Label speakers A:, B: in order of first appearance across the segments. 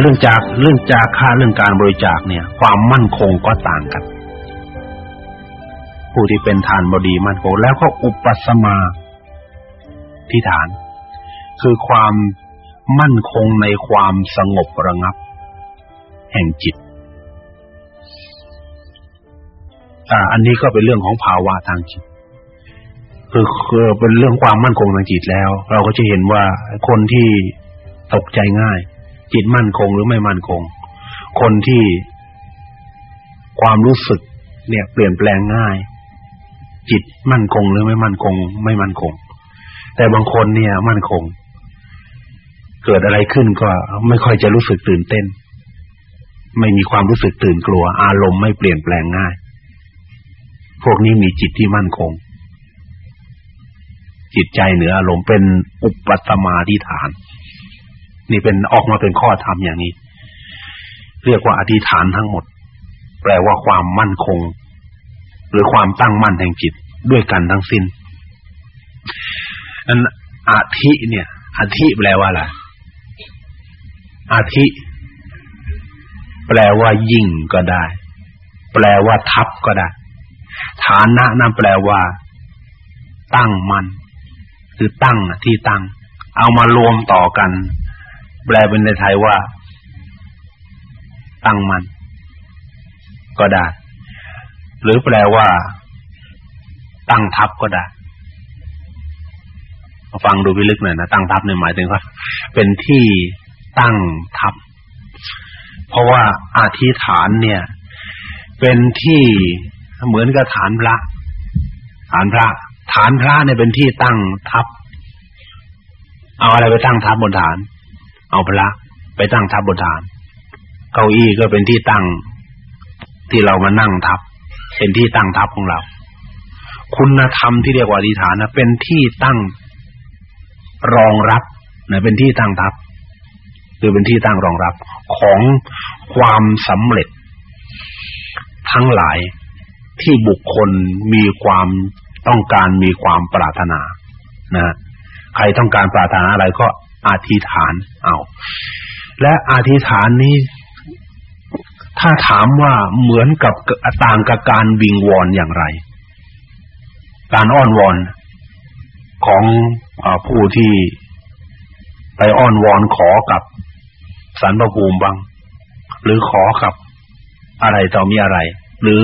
A: เรื่องจากเรื่องจากค่าเรื่องการบริจาคเนี่ย ความมั่นคงก็ต่างกัน ผู้ที่เป็นทานบดีมั่นคงแล้วก็อุปสมาธิฐาน คือความมั่นคงในความสงบระงับ แห่งจิตอ่าอันนี้ก็เป็นเรื่องของภาวะทางจิตคือคือเป็นเรื่องความมั่นคงทางจิตแล้ว เราก็จะเห็นว่าคนที่ตกใจง่าย จิตมั่นคงหรือไม่มั่นคง คนที่ความรู้สึก เนี่ย เปลี่ยนแปลงง่าย จิตมั่นคงหรือไม่มั่นคง ไม่มั่นคง แต่บางคนเนี่ย มั่นคง เกิดอะไรขึ้นก็ไม่ค่อยจะรู้สึกตื่นเต้น ไม่มีความรู้สึกตื่นกลัว อารมณ์ไม่เปลี่ยนแปลงง่าย พวกนี้มีจิตที่มั่นคง จิตใจเหนืออารมณ์เป็นอุปตมาธิฐาน นี่เป็นออกมาเป็นข้อธรรมอย่างนี้ เรียกว่าอธิษฐานทั้งหมด แปลว่าความมั่นคง หรือความตั้งมั่นแห่งจิตด้วยกันทั้งสิ้นนั้นอาธิเนี่ยอาธิแปลว่าอะไรอาธิแปลว่ายิ่งก็ได้ แปลว่าทับก็ได้ ฐานะนั่นแปลว่า ตั้งมั่นคือตั้งที่ตั้ง เอามารวมต่อกัน แปลเป็นในไทยว่า ตั้งมัน ก็ได้ หรือแปลว่า ตั้งทับก็ได้ฟังดูพิลึกหน่อยนะตั้งทับเนี่ยหมายถึงว่าเป็นที่ตั้งทับเพราะว่าอธิษฐานเนี่ย เป็นที่เหมือนกับฐานพระฐานพระ ฐานพระเนี่ยเป็นที่ตั้งทัพ เอาอะไรไปตั้งทัพบนฐาน เอาพระไปตั้งทัพบนฐาน เก้าอี้ก็เป็นที่ตั้งที่เรามานั่งทับ เป็นที่ตั้งทัพของเรา คุณธรรมที่เรียกว่าอธิฐานนะเป็นที่ตั้งรองรับนะเป็นที่ตั้งทัพคือเป็นที่ตั้งรองรับของความสำเร็จ ทั้งหลายที่บุคคลมีความต้องการมีความปรารถนานะใครต้องการปรารถนาอะไรก็ อธิษฐานเอา และอธิษฐานนี้ ถ้าถามว่าเหมือนกับต่างกับการวิงวอนอย่างไร การอ้อนวอนของอผู้ที่ไปอ้อนวอนขอกับสันปภูมิบ้าง หรือขอกับอะไรต่อมีอะไร หรือ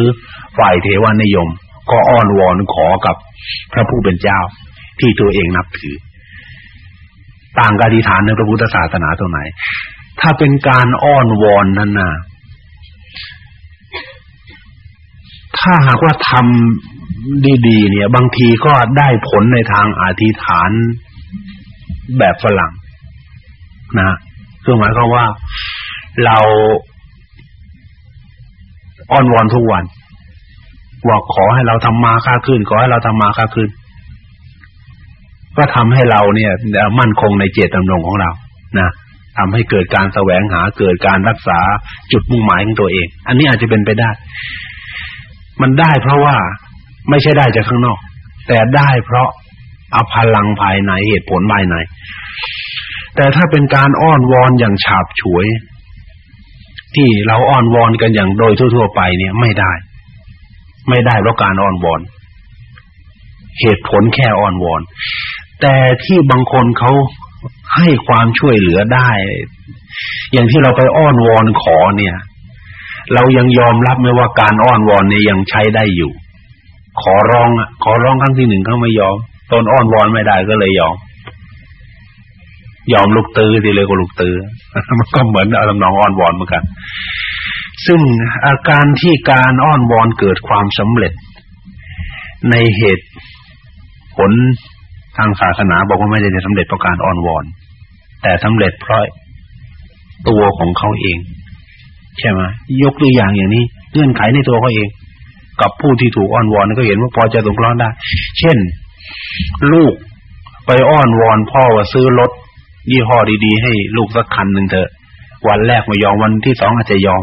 A: ฝ่ายเทวานิยม ก็อ้อนวอนขอกับพระผู้เป็นเจ้าที่ตัวเองนับถือ ต่างกอธิษฐานในพระพุทธศาสนาตรงไหน ถ้าเป็นการอ้อนวอนนั้นน่ะถ้าหากว่าทำดีๆเนี่ย บางทีก็ได้ผลในทางอธิษฐานแบบฝรั่งนะคือหมายความว่าเราอ้อนวอนทุกวันว่าขอให้เราทำมาค้าขึ้น ขอให้เราทำมาค้าขึ้น ก็ทำให้เราเนี่ยมั่นคงในเจตจำนงของเรานะทำให้เกิดการแสวงหาเกิดการรักษาจุดมุ่งหมายของตัวเอง อันนี้อาจจะเป็นไปได้ มันได้เพราะว่าไม่ใช่ได้จากข้างนอก แต่ได้เพราะเอาพลังภายในเหตุผลภายใน แต่ถ้าเป็นการอ้อนวอนอย่างฉาบฉวย ที่เราอ้อนวอนกันอย่างโดยทั่ว ๆ ไปเนี่ยไม่ได้ ไม่ได้เพราะการอ้อนวอน เหตุผลแค่อ้อนวอน แต่ที่บางคนเขาให้ความช่วยเหลือได้ อย่างที่เราไปอ้อนวอนขอเนี่ย เรายังยอมรับไหมว่าการอ้อนวอนเนี่ยยังใช้ได้อยู่ ขอร้องขอร้องครั้งที่หนึ่งเขาไม่ยอมตนอ้อนวอนไม่ได้ก็เลยยอม ยอมลูกตือทีเลยก็ลูกตือมันก็เหมือนอารมณ์น้องอ้อนวอนเหมือนกัน ซึ่งอาการที่การอ้อนวอนเกิดความสำเร็จ ในเหตุผล ทางศาสนาบอกว่าไม่ได้สำเร็จเพราะการอ้อนวอน แต่สำเร็จเพราะตัวของเขาเอง ใช่ไหมยกตัวอย่างอย่างนี้เงื่อนไขในตัวเขาเอง กับผู้ที่ถูกอ้อนวอนก็เห็นว่าพอจะตกลงได้ เช่น ลูกไปอ้อนวอนพ่อว่าซื้อรถยี่ห้อดีๆ ให้ลูกสักคันหนึ่งเถอะ วันแรกไม่ยอมวันที่สองอาจจะยอม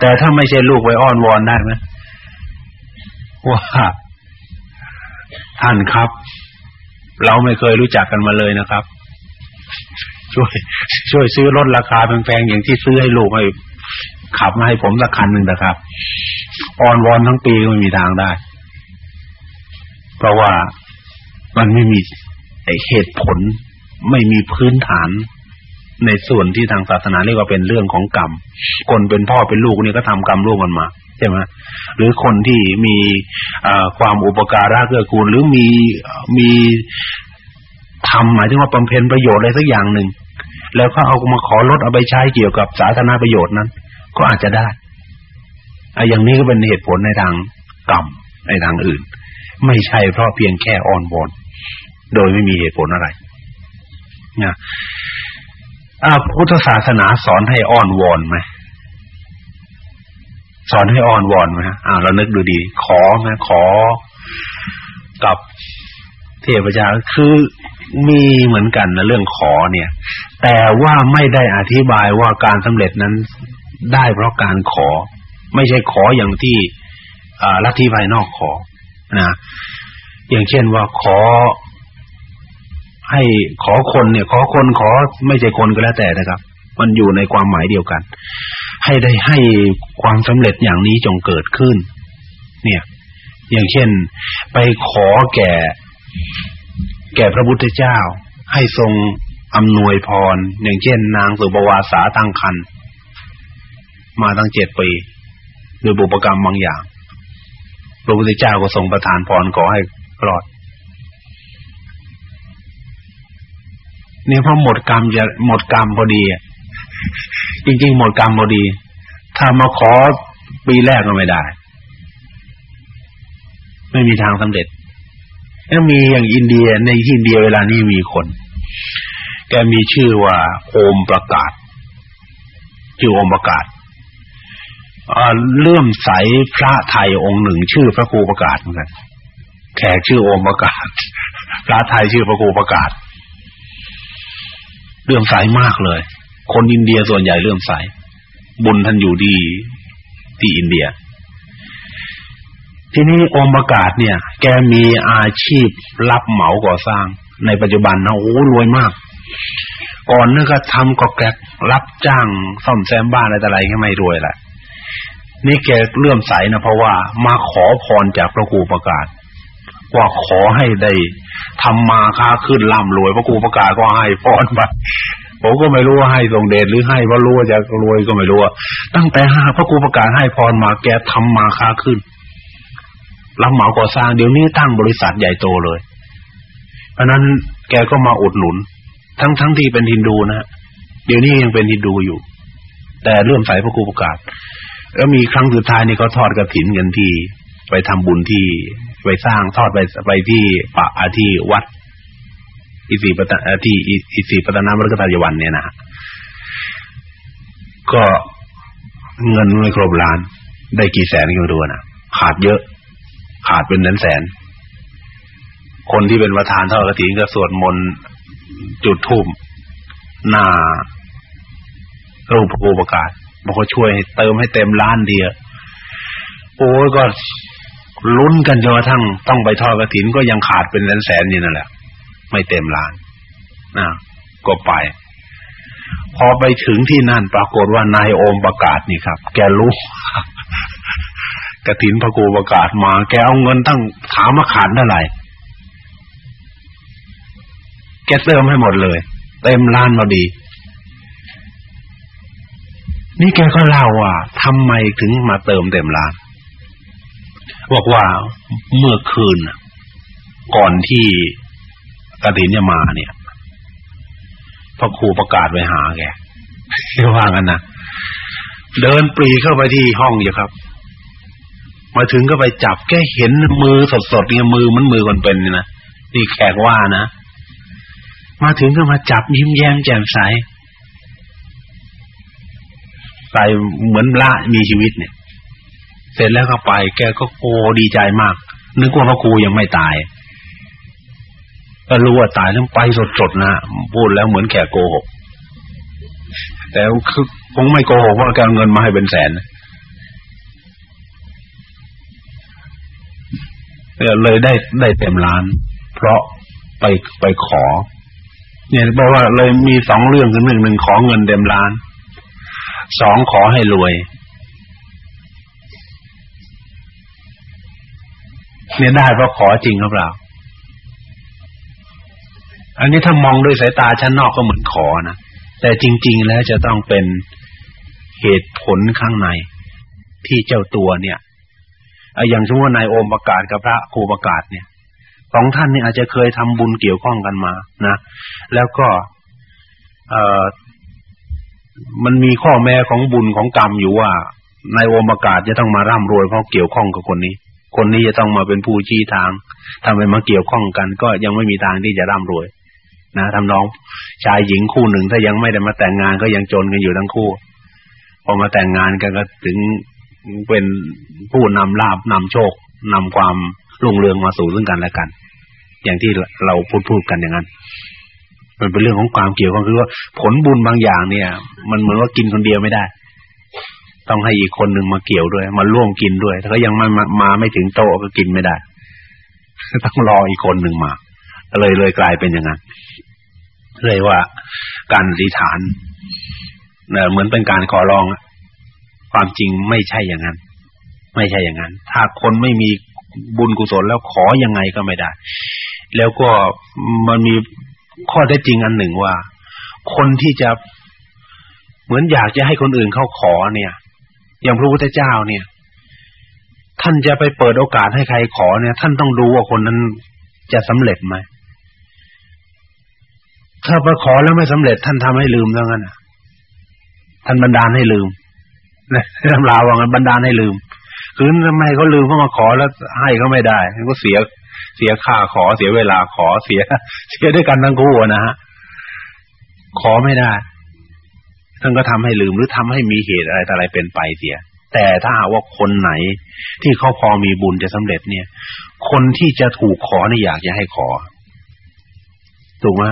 A: แต่ถ้าไม่ใช่ลูกไว้อ้อนวอนได้ไหมว่าท่านครับ เราไม่เคยรู้จักกันมาเลยนะครับ ช่วย ช่วยซื้อรถราคาแพงๆอย่างที่ซื้อให้ลูกให้ขับมาให้ผมสักคันหนึ่งนะครับออนวอนทั้งปีก็ไม่มีทางได้ เพราะว่ามันไม่มีเหตุผลไม่มีพื้นฐาน ในส่วนที่ทางศาสนาเรียกว่าเป็นเรื่องของกรรม คนเป็นพ่อเป็นลูกนี่ก็ทำกรรมร่วมกันมา ใช่ไหมหรือคนที่มีความอุปการะเกื้อกูล หรือมีมีทำหมายถึงว่าบำเพ็ญประโยชน์อะไรสักอย่างหนึ่งแล้วก็เอามาขอลดเอาไปใช้เกี่ยวกับสาธารณประโยชน์นั้น ก็อาจจะได้ออย่างนี้ก็เป็นเหตุผลในทางกรรมในทางอื่น ไม่ใช่เพราะเพียงแค่อ่อนวอนโดยไม่มีเหตุผลอะไรนะพุทธศาสนาสอนให้อ้อนวอนไหม สอนให้อ้อนวอนไหมอ่าเรานึกดูดี ขอไหมขอกับเทพเจ้าคือมีเหมือนกันนะเรื่องขอเนี่ย แต่ว่าไม่ได้อธิบายว่าการสำเร็จนั้นได้เพราะการขอ ไม่ใช่ขออย่างที่อ่าลัทธิภายนอกขอนะอย่างเช่นว่าขอ ให้ขอคนเนี่ย ขอคนขอไม่ใช่คนก็แล้วแต่นะครับ มันอยู่ในความหมายเดียวกัน ให้ได้ให้ความสำเร็จอย่างนี้จงเกิดขึ้น เนี่ย อย่างเช่น ไปขอแก่ แก่พระพุทธเจ้า ให้ทรงอำนวยพร อย่างเช่น นางสุบวาสาตั้งคันมาตั้งเจ็ดปีโดยบุปกรรมบางอย่าง พระพุทธเจ้าก็ทรงประทานพรขอให้รอดเนี่ยพอหมดกรรมจะหมดกรรมพอดี จริง ๆ หมดกรรมพอดี ถ้ามาขอปีแรกก็ไม่ได้ ไม่มีทางสำเร็จแล้วมีอย่างอินเดียในอินเดียเวลานี้มีคน แกมีชื่อว่าโอมประกาศชื่อโอมประกาศเลื่อมใสพระไทยองค์หนึ่ง ชื่อพระครูประกาศเหมือนกันแขกชื่อโอมประกาศ พระไทยชื่อพระครูประกาศ เลื่อมใสมากเลย คนอินเดียส่วนใหญ่เลื่อมใสบุญท่านอยู่ดีที่อินเดีย ทีนี้องค์ประกาศเนี่ย แกมีอาชีพรับเหมาก่อสร้าง ในปัจจุบันนะโอ้รวยมาก ก่อนนั่นก็ทำกอกแกรับจ้างซ่อมแซมบ้านอะไรแต่อะไรก็ไม่รวยแหละนี่แกเลื่อมใสนะเพราะว่ามาขอพรจากพระครูประกาศ ว่าขอให้ได้ทำมาค้าขึ้นร่ำรวยพระครูประกาศก็ให้พรไป ผมก็ไม่รู้ว่าให้ทรงเดชหรือให้ว่ารู้ว่าจะรวยก็ไม่รู้ตั้งแต่หาพระครูประกาศให้พรมาแกทำมาค้าขึ้นรับเหมาก่อสร้างเดี๋ยวนี้ตั้งบริษัทใหญ่โตเลย เพราะนั้นแกก็มาอุดหนุน ทั้งทั้งที่เป็นฮินดูนะเดี๋ยวนี้ยังเป็นฮินดูอยู่ แต่เริ่มใส่พระครูประกาศ แล้วมีครั้งสุดท้ายนี่เขาทอดกระถินกันที่ ไปทำบุญที่ไปสร้างทอดไปไปที่ปะอาที่วัด อิสิปตะที่อิสิปตนามรกตายวันเนี่ยนะก็เงินไม่ครบล้าน ได้กี่แสนก็ไม่รู้นะขาดเยอะ ขาดเป็นแสนแสน คนที่เป็นประธานทอดกระถิ่นก็สวดมนต์จุดธูปหน้ารูปภูประกาศบอกว่าช่วยเติมให้เต็มล้านเดียวโอ้ก็ลุ้นกันจนกระทั่งต้องไปทอดกระถินก็ยังขาดเป็นแสนแสนนี่นั่นแหละ ไม่เต็มล้านนะก็ไป พอไปถึงที่นั่นปรากฏว่านายโอมประกาศนี่ครับ แกรู้กระถินพระกูประกาศมา แกเอาเงินตั้งถามมาขาดเท่าไหร่แกเติมให้หมดเลย เต็มล้านพอดี นี่แกก็เล่าว่าทำไมถึงมาเติมเต็มล้านบอกว่าเมื่อคืนก่อนที่ กระถินจะมาเนี่ยพระครูประกาศไปหาแกเรียกว่ากันนะเดินปรีเข้าไปที่ห้องอยู่ครับ มาถึงก็ไปจับแค่เห็นมือสดๆเนี่ยมือมันมือคนเป็นนี่นะนี่แขกว่านะมาถึงก็มาจับยิ้มแย้มแจ่มใสใสเหมือนละมีชีวิตเนี่ย เสร็จแล้วก็ไป แกก็โอดีใจมาก นึกว่าพระครูยังไม่ตาย ก็รู้ว่าตายแล้วไปสดๆนะพูดแล้วเหมือนแขกโกหกแต่คือคงไม่โกหกว่าแกเงินมาให้เป็นแสนเลยได้ได้เต็มล้าน เพราะไปไปขอ เนี่ยบอกว่าเลยมีสองเรื่องคือหนึ่งหนึ่งขอเงินเต็มล้านสองขอให้รวย เนี่ยได้เพราะขอจริงหรือเปล่า อันนี้ถ้ามองด้วยสายตาชั้นนอกก็เหมือนขอนะแต่จริง ๆ แล้วจะต้องเป็นเหตุผลข้างใน ที่เจ้าตัวเนี่ยอย่างเช่นว่านายโอมประกาศกับพระครูประกาศเนี่ยสองท่านเนี่ยอาจจะเคยทำบุญเกี่ยวข้องกันมานะแล้วก็เอ่อมันมีข้อแม้ของบุญของกรรมอยู่ว่านายโอมประกาศจะต้องมาร่ำรวยเพราะเกี่ยวข้องกับคนนี้ คนนี้จะต้องมาเป็นผู้ชี้ทางทำไมมาเกี่ยวข้องกัน ก็ยังไม่มีทางที่จะร่ำรวย นะทำน้องชายหญิงคู่หนึ่ง ถ้ายังไม่ได้มาแต่งงานก็ยังจนกันอยู่ทั้งคู่ พอมาแต่งงานกันก็ถึงเป็นผู้นำลาบนำโชคนำความรุ่งเรืองมาสู่ซึ่งกันและกัน อย่างที่เราพูดพูดกันอย่างนั้น มันเป็นเรื่องของความเกี่ยวข้องคือว่าผลบุญบางอย่างเนี่ย มันเหมือนว่ากินคนเดียวไม่ได้ ต้องให้อีกคนหนึ่งมาเกี่ยวด้วย มาร่วมกินด้วย ถ้ายังมามาไม่ถึงโต๊ะก็กินไม่ได้ต้องรออีกคนหนึ่งมา เลยเลยกลายเป็นอย่างนั้นเลยว่าการอธิษฐานเหมือนเป็นการขอร้อง ความจริงไม่ใช่อย่างนั้น ไม่ใช่อย่างนั้น ถ้าคนไม่มีบุญกุศลแล้วขอยังไงก็ไม่ได้ แล้วก็มันมีข้อได้จริงอันหนึ่งว่า คนที่จะเหมือนอยากจะให้คนอื่นเขาขอเนี่ย อย่างพระพุทธเจ้าเนี่ย ท่านจะไปเปิดโอกาสให้ใครขอเนี่ย ท่านต้องดูว่าคนนั้นจะสำเร็จไหม ถ้าไปขอแล้วไม่สำเร็จท่านทำให้ลืมแล้วงั้นท่านบันดาลให้ลืมนะตำราว่างันบันดาลให้ลืม คือทำไมเขาลืมเขาะมาขอแล้วให้เขาไม่ได้ก็เสียเสียค่าขอเสียเวลาขอเสีย เสียด้วยกันทั้งคู่นะฮะขอไม่ได้ท่านก็ทำให้ลืมหรือทำให้มีเหตุอะไรอะไรเป็นไปเสีย แต่ถ้าหากว่าคนไหน ที่เขาพอมีบุญจะสำเร็จเนี่ย คนที่จะถูกขอเนี่ยอยากจะให้ขอ ถูกไหม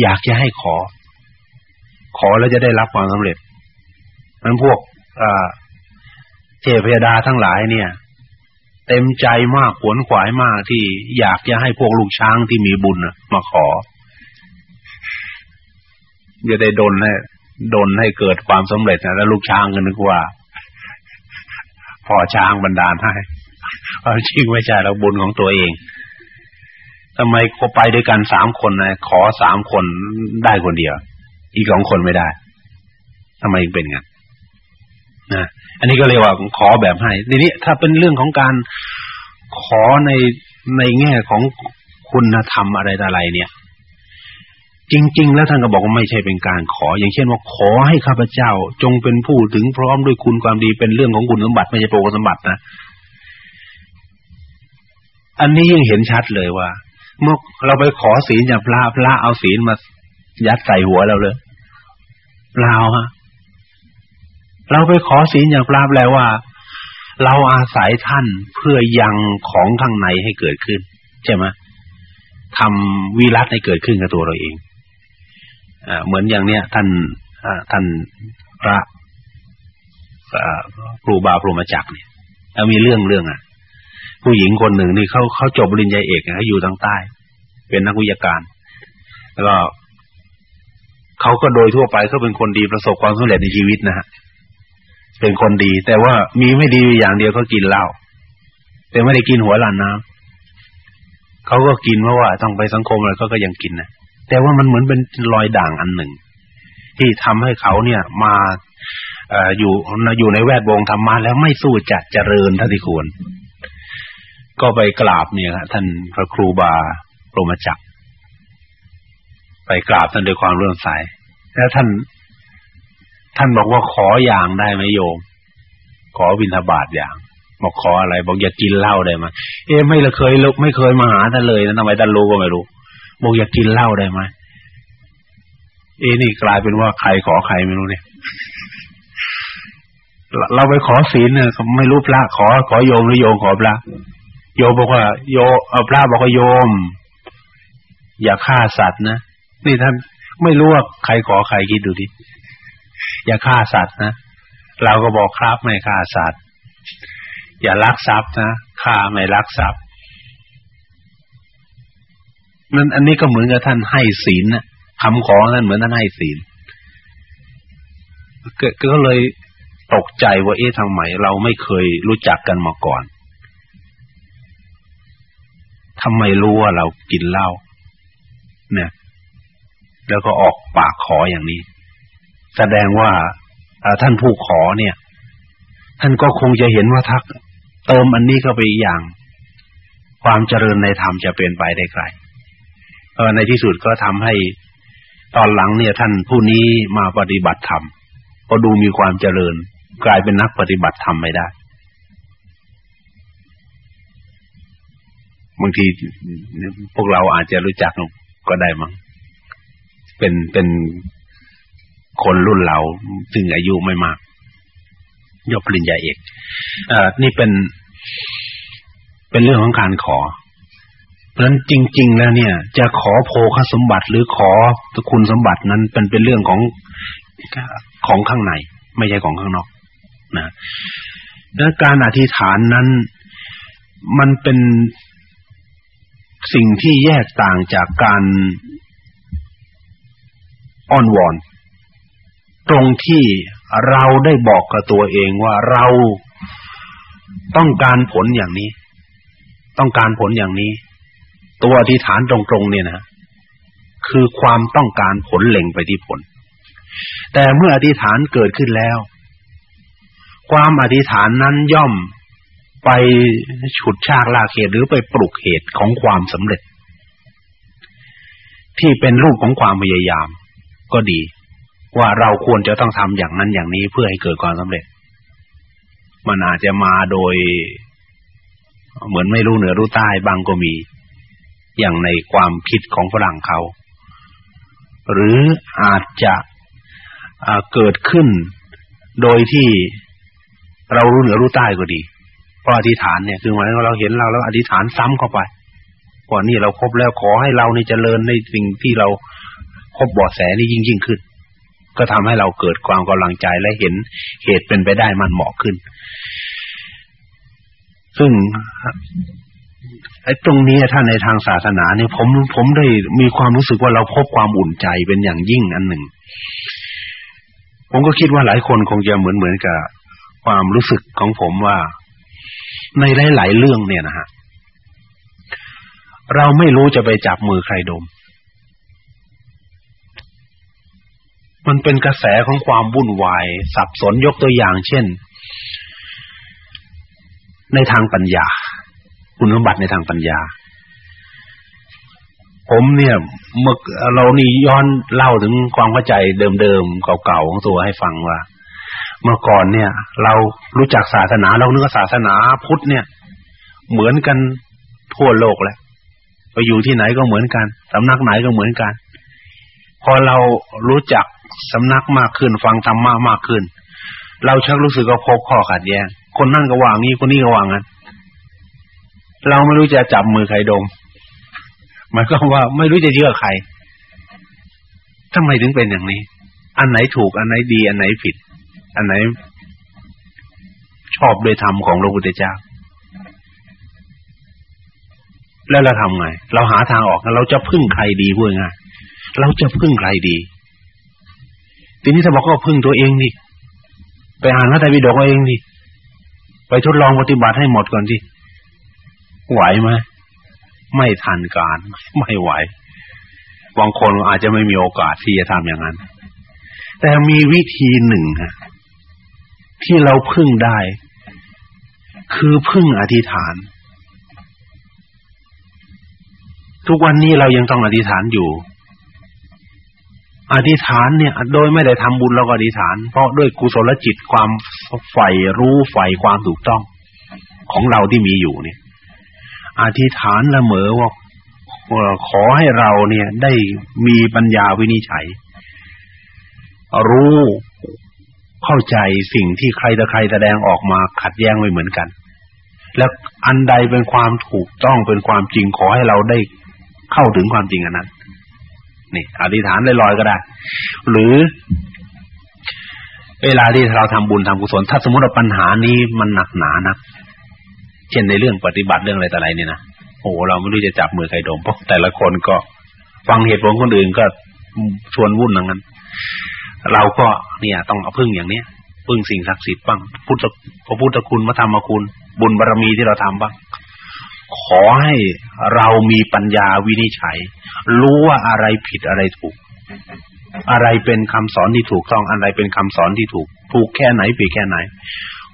A: อยากจะให้ขอ ขอแล้วจะได้รับความสำเร็จมันพวกเทพยดาทั้งหลายเนี่ย เต็มใจมากขวนขวายมากที่อยากจะให้พวกลูกช้างที่มีบุญมาขอจะได้ดนให้ดนให้เกิดความสำเร็จนะแล้วลูกช้างก็นึกว่าพ่อช้างบันดาลให้ความจริงไม่ใช่เราบุญของตัวเอง ทำไมเขาไปด้วยกันสามคนนะขอสามคนได้คนเดียว อีกสองคนไม่ได้ทำไมเป็นงั้นนะอันนี้ก็เรียกว่าขอแบบให้ทีนี้ถ้าเป็นเรื่องของการขอในในแง่ของคุณธรรมอะไรอะไรเนี่ย จริง ๆ แล้วท่านก็บอกว่าไม่ใช่เป็นการขอ อย่างเช่นว่าขอให้ข้าพเจ้า จงเป็นผู้ถึงพร้อมด้วยคุณความดีเป็นเรื่องของคุณสมบัติไม่ใช่โปรสมบัตินะอันนี้ยังเห็นชัดเลยว่า เมื่อเราไปขอศีลจากพระพระเอาศีลมายัดใส่หัวเราเลยเปล่าฮะเราไปขอศีลอย่างปราบแล้วว่า เราอาศัยท่านเพื่อยังของข้างในให้เกิดขึ้น ใช่ไหมทำวิรัตให้เกิดขึ้นกับตัวเราเองอเหมือนอย่างเนี้ยท่านท่านพระครูบาพรหมจักรเนี่ยมีเรื่องเรื่องอะ ผู้หญิงคนหนึ่งนี่เขาเขาจบปริญญาเอกเขาอยู่ทางใต้ เป็นนักวิทยาการ แล้วก็เขาก็โดยทั่วไปเขาเป็นคนดีประสบความสำเร็จในชีวิตนะฮะเป็นคนดี แต่ว่ามีไม่ดีอย่างเดียวเขากินเหล้าแต่ไม่ได้กินหัวลานน้ำเขาก็กินเพราะว่าต้องไปสังคมอะไรก็ก็ยังกินนะแต่ว่ามันเหมือนเป็นรอยด่างอันหนึ่ง ที่ทำให้เขาเนี่ย มาออยู่อยู่ในแวดวงธรรมะแล้วไม่สู้จัดเจริญเท่าที่ควร ก็ไปกราบเนี่ยท่านพระครูบาโรมจักร ไปกราบท่านด้วยความเรื่อมใสแล้วท่าน ท่านบอกว่าขออย่างได้ไหมโยม ขอบิณฑบาตอย่าง บอกขออะไร บอกอย่ากกินเหล้าได้ไหมเอ๊ไม่เคยลุกไม่เคยมาหาท่านเลยนะทำไมท่านรู้ก็ไม่รู้บอกอย่ากินเหล้าได้ไหมเอ๊นี่กลายเป็นว่าใครขอใครไม่รู้เนี่ยเราไปขอศีลเนี่ยไม่รู้พระขอขอโยมหรือโยมขอพระ โยมบอกว่าโยเอาพระบอกว่าโยม อย่าฆ่าสัตว์นะนี่ท่านไม่รู้ว่าใครขอใครคิดดูดิอย่าฆ่าสัตว์นะเราก็บอกครับไม่ฆ่าสัตว์ อย่าลักทรัพย์นะฆ่าไม่ลักทรัพย์นั่นอันนี้ก็เหมือนกับท่านให้ศีลนะคำขอนั้นเหมือนท่านให้ศีลก็เลยตกใจว่าเอ๊ะทำไมเราไม่เคยรู้จักกันมาก่อน ทำไมรู้ว่าเรากินเหล้าเนี่ย แล้วก็ออกปากขออย่างนี้ แสดงว่าท่านผู้ขอเนี่ย ท่านก็คงจะเห็นว่าทักเติมอันนี้ก็ไปอย่าง ความเจริญในธรรมจะเป็นไปได้ไกลเออในที่สุดก็ทำให้ตอนหลังเนี่ย ท่านผู้นี้มาปฏิบัติธรรมก็ดูมีความเจริญ กลายเป็นนักปฏิบัติธรรมไม่ได้ บางทีพวกเราอาจจะรู้จักก็ได้มั้งเป็นเป็นคนรุ่นเราซึ่งอายุไม่มากยกปริญญาเอกเอ่อนี่เป็น เป็นเรื่องของการขอ เพราะฉะนั้นจริง ๆ แล้วเนี่ย จะขอโภคสมบัติหรือขอคุณสมบัตินั้นเป็นเป็นเรื่องของของข้างใน ไม่ใช่ของข้างนอกนะและการอธิษฐานนั้น มันเป็น สิ่งที่แยกต่างจากการอ้อนวอน ตรงที่เราได้บอกกับตัวเองว่าเราต้องการผลอย่างนี้ ต้องการผลอย่างนี้ ตัวอธิษฐานตรงๆเนี่ยนะคือความต้องการผลเล็งไปที่ผล แต่เมื่ออธิษฐานเกิดขึ้นแล้ว ความอธิษฐานนั้นย่อม ไปฉุดชากลากเหตุหรือไปปลุกเหตุของความสำเร็จ ที่เป็นรูปของความพยายาม ก็ดี ว่าเราควรจะต้องทำอย่างนั้นอย่างนี้เพื่อให้เกิดความสำเร็จ มันอาจจะมาโดย เหมือนไม่รู้เหนือรู้ใต้บางก็มี อย่างในความคิดของฝรั่งเขา หรืออาจจะเกิดขึ้นโดยที่เรารู้เหนือรู้ใต้ก็ดี พออธิษฐานเนี่ยคือหมายว่าเราเห็นเราแล้วอธิษฐานซ้ำเข้าไปว่านี่เราครบแล้วขอให้เราในเจริญในสิ่งที่เราพบบาะแสนี่ยิ่งยิ่งขึ้น ก็ทำให้เราเกิดความกำลังใจและเห็นเหตุเป็นไปได้มันเหมาะขึ้น ซึ่งไอ้ตรงนี้ถ้าในทางศาสนาเนี่ยผมผมได้มีความรู้สึกว่าเราพบความอุ่นใจเป็นอย่างยิ่งอันหนึ่ง ผมก็คิดว่าหลายคนคงจะเหมือนเหมือนกับความรู้สึกของผมว่า ในหลายๆเรื่องเนี่ยนะฮะเราไม่รู้จะไปจับมือใครดม มันเป็นกระแสของความวุ่นวาย สับสนยกตัวอย่าง เช่น ในทางปัญญา คุณสมบัติในทางปัญญา ผมเนี่ยเมื่อเรานี่ย้อนเล่าถึงความเข้าใจเดิมๆเก่าๆของตัวให้ฟังว่า เมื่อก่อนเนี่ย เรารู้จักศาสนาเราเนื้อศาสนาพุทธเนี่ย เหมือนกันทั่วโลกแหละไปอยู่ที่ไหนก็เหมือนกันสำนักไหนก็เหมือนกัน พอเรารู้จักสำนักมากขึ้น ฟังธรรมะมากขึ้น เราชักรู้สึกว่าพบข้อขัดแย้งคนนั่นก็ว่างี้คนนี้ก็ว่างั้นเราไม่รู้จะจับมือใครดมหมายความว่าไม่รู้จะเชื่อใครทำไมถึงเป็นอย่างนี้ อันไหนถูกอันไหนดี อันไหนผิด อันไหน ชอบโดยธรรมของพระพุทธเจ้า แล้วเราทำไง เราหาทางออกเราจะพึ่งใครดีพูดง่ายเราจะพึ่งใครดี ทีนี้ถ้าบอกก็พึ่งตัวเองดิไปอ่านพระไตรปิฎกเองดิไปทดลองปฏิบัติให้หมดก่อนดิไหวไหมไม่ทันการไม่ไหวบางคนอาจจะไม่มีโอกาสที่จะทำอย่างนั้น แต่มีวิธีหนึ่งฮะ ที่เราพึ่งได้ คือพึ่งอธิษฐาน ทุกวันนี้เรายังต้องอธิษฐานอยู่ อธิษฐานเนี่ย โดยไม่ได้ทำบุญเราก็อธิษฐาน เพราะด้วยกุศลจิตความใฝ่รู้ใฝ่ความถูกต้อง ของเราที่มีอยู่เนี่ย อธิษฐานละเมอว่าขอให้เราเนี่ย ได้มีปัญญาวินิจฉัย รู้ เข้าใจสิ่งที่ใครต่ใครแสดงออกมาขัดแย้งไม่เหมือนกัน และอันใดเป็นความถูกต้องเป็นความจริงขอให้เราได้เข้าถึงความจริงอันนั้นนี่อธิษฐานลอยๆก็ได้ หรือ เวลาที่เราทำบุญทำกุศลถ้าสมมติว่าปัญหานี้มันหนักหนานะเช่นในเรื่องปฏิบัติเรื่องอะไรต่ออะไรเนี่ยนะโอ้เราไม่รู้จะจับมือใครดมเพราะแต่ละคนก็ฟังเหตุผลคนอื่นก็ชวนวุ่นอย่างนั้น เราก็เนี่ยต้องเอาพึ่งอย่างเนี้ยพึ่งสิ่งศักดิ์สิทธิ์บ้างพุทธพระพุทธคุณพระธรรมคุณ บุญบารรมีที่เราทำบ้าง ขอให้เรามีปัญญาวินิจฉัย รู้ว่าอะไรผิดอะไรถูก อะไรเป็นคำสอนที่ถูกต้องอะไรเป็นคำสอนที่ถูก ถูกแค่ไหนผิดแค่ไหน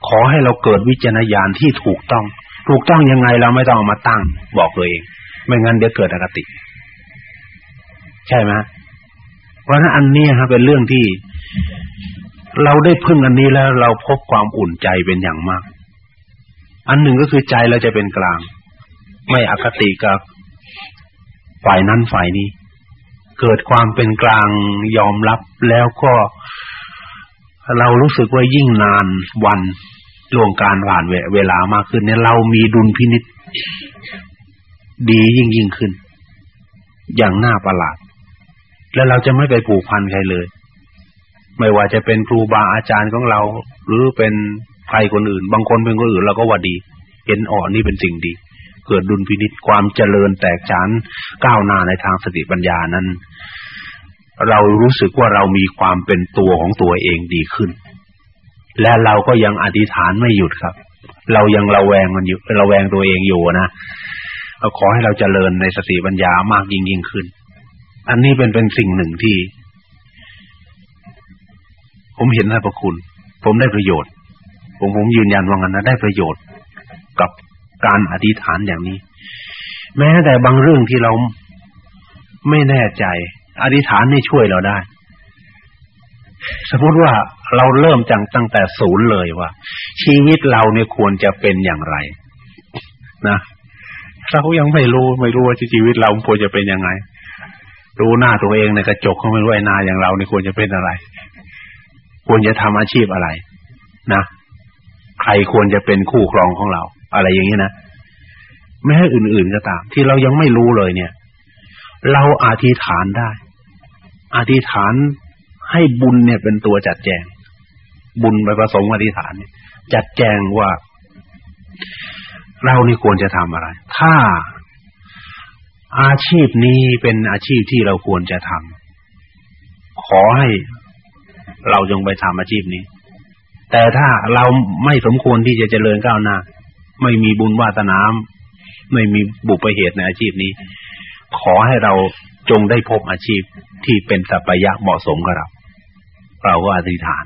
A: ขอให้เราเกิดวิจารณญาณที่ถูกต้อง ถูกต้องยังไงเราไม่ต้องเอามาตั้ง บอกตัวเอง ไม่งั้นเดี๋ยวเกิดอคติ ใช่ไหม เพราะนั้นอันนี้ฮะเป็นเรื่องที่ เราได้พึ่งอันนี้แล้ว เราพบความอุ่นใจเป็นอย่างมาก อันหนึ่งก็คือใจเราจะเป็นกลาง ไม่อคติกับฝ่ายนั้นฝ่ายนี้ เกิดความเป็นกลางยอมรับแล้วก็เรารู้สึกว่ายิ่งนานวันล่วงการผ่านเวลามากขึ้นเนี่ยเรามีดุลพินิษดียิ่งยิ่งขึ้น อย่างน่าประหลาด และเราจะไม่ไปผูกพันใครเลย ไม่ว่าจะเป็นครูบาอาจารย์ของเรา หรือเป็นใครคนอื่น บางคนเป็นคนอื่นเราก็ว่าดีเห็นอ๋อนนี่เป็นสิ่งดี เกิดดุลพินิษความเจริญแตกฉานก้าวหน้าในทางสติปัญญานั้น เรารู้สึกว่าเรามีความเป็นตัวของตัวเองดีขึ้น และเราก็ยังอธิษฐานไม่หยุดครับ เรายังระแวงมันอยู่ระแวงตัวเองอยู่นะเราขอให้เราเจริญในสติปัญญามากยิ่งยิ่งขึ้น อันนี้เป็นเป็นสิ่งหนึ่งที่ ผมเห็นได้ประคุณ ผมได้ประโยชน์ ผมผมยืนยันว่างั้นนะได้ประโยชน์กับการอธิษฐานอย่างนี้ แม้แต่บางเรื่องที่เราไม่แน่ใจ อธิษฐานนี่ช่วยเราได้ สมมติว่าเราเริ่มจังตั้งแต่ศูนย์เลยว่า ชีวิตเราเนี่ยควรจะเป็นอย่างไร นะเรายังไม่รู้ไม่รู้ว่าชีวิตเราควรจะเป็นยังไง รู้หน้าตัวเองในกระจกเขาไม่รู้ไอ้นาอย่างเราเนี่ยควรจะเป็นอะไร ควรจะทำอาชีพอะไร นะใครควรจะเป็นคู่ครองของเรา อะไรอย่างนี้นะแม้อื่นๆก็ตาม ที่เรายังไม่รู้เลยเนี่ย เราอธิษฐานได้ อธิษฐานให้บุญเนี่ยเป็นตัวจัดแจง บุญไปผสมอธิษฐานเนี่ยจัดแจงว่า เรานี่ควรจะทำอะไร ถ้า อาชีพนี้เป็นอาชีพที่เราควรจะทำขอให้เราจงไปทำอาชีพนี้ แต่ถ้าเราไม่สมควรที่จะเจริญก้าวหน้า ไม่มีบุญวาสนาไม่มีบุปเหตุในอาชีพนี้ ขอให้เราจงได้พบอาชีพที่เป็นสัพยะเหมาะสมกับเราเราก็อธิษฐาน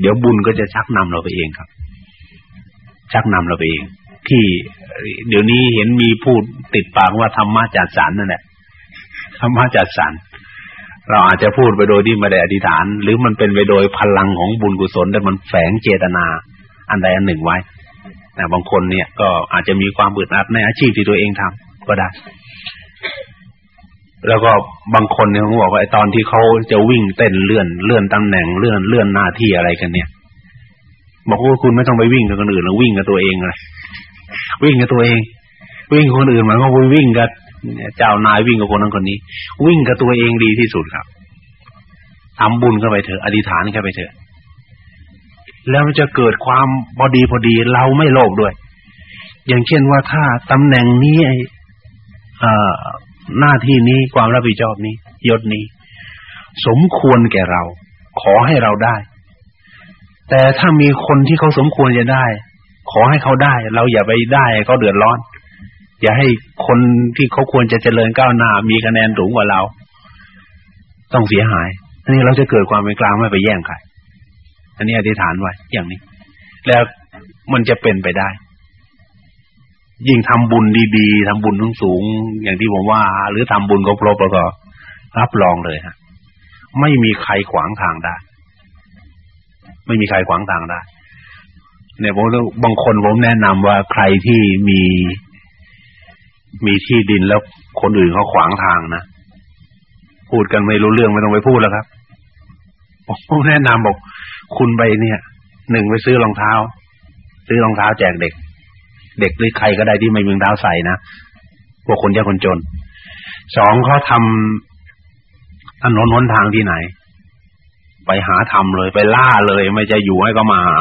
A: เดี๋ยวบุญก็จะชักนำเราไปเองครับ ชักนำเราไปเอง ที่ เดี๋ยวนี้เห็นมีพูดติดปากว่าธรรมะจัดสรรนั่นแหละธรรมะจัดสรรเราอาจจะพูดไปโดยที่ไม่ได้อธิษฐาน หรือมันเป็นไปโดยพลังของบุญกุศลแต่มันแฝงเจตนา อันใดอันหนึ่งไว้แต่บางคนเนี่ย ก็อาจจะมีความบึดอัดในอาชีพที่ตัวเองทำก็ได้ แล้วก็บางคนเนี่ยเขาบอกว่าไอ้ตอนที่เขาจะวิ่งเต้นเลื่อนเลื่อนตำแหน่งเลื่อนเลื่อนหน้าที่อะไรกันเนี่ยบอกว่าคุณไม่ต้องไปวิ่งกับคนอื่นแล้ววิ่งกับตัวเองเลย วิ่งกับตัวเอง วิ่งคนอื่นมันก็วิ่งกับเจ้านายวิ่งกับคนนั้นคนนี้ วิ่งกับตัวเองดีที่สุดครับทำบุญเข้าไปเถอะอธิษฐานเข้าไปเถอะแล้วจะเกิดความพอดีพอดีเราไม่โลภด้วย อย่างเช่นว่าถ้าตำแหน่งนี้ไอ้หน้าที่นี้ความรับผิดชอบนี้ยศนี้ สมควรแก่เรา ขอให้เราได้ แต่ถ้ามีคนที่เขาสมควรจะได้ ขอให้เขาได้ เราอย่าไปได้เขาเดือดร้อน อย่าให้คนที่เขาควรจะเจริญก้าวหน้ามีคะแนนสูงกว่าเรา ต้องเสียหายอันี่เราจะเกิดความเป็นกลางไม่ไปแย่งใครอันนี้อธิษฐานไว้อย่างนี้ แล้วมันจะเป็นไปได้ ยิ่งทำบุญดีๆทำบุญสูงๆอย่างที่ผมว่า หรือทำบุญก็ครบแล้วก็รับรองเลยฮะไม่มีใครขวางทางได้ ไม่มีใครขวางทางได้ เนี่ยผมบางคนผมแนะนำว่าใครที่มีมีที่ดินแล้วคนอื่นเขาขวางทางนะพูดกันไม่รู้เรื่องไม่ต้องไปพูดแล้วครับผมแนะนำบอก คุณไปเนี่ยหนึ่งไปซื้อรองเท้า ซื้อรองเท้าแจกเด็ก เด็กหรือใครก็ได้ที่ไม่มีรองเท้าใส่นะพวกคนยากคนจนสองเขาทำถนนหนทางที่ไหน ไปหาทำเลย ไปล่าเลย ไม่จะอยู่ให้ก็มาหา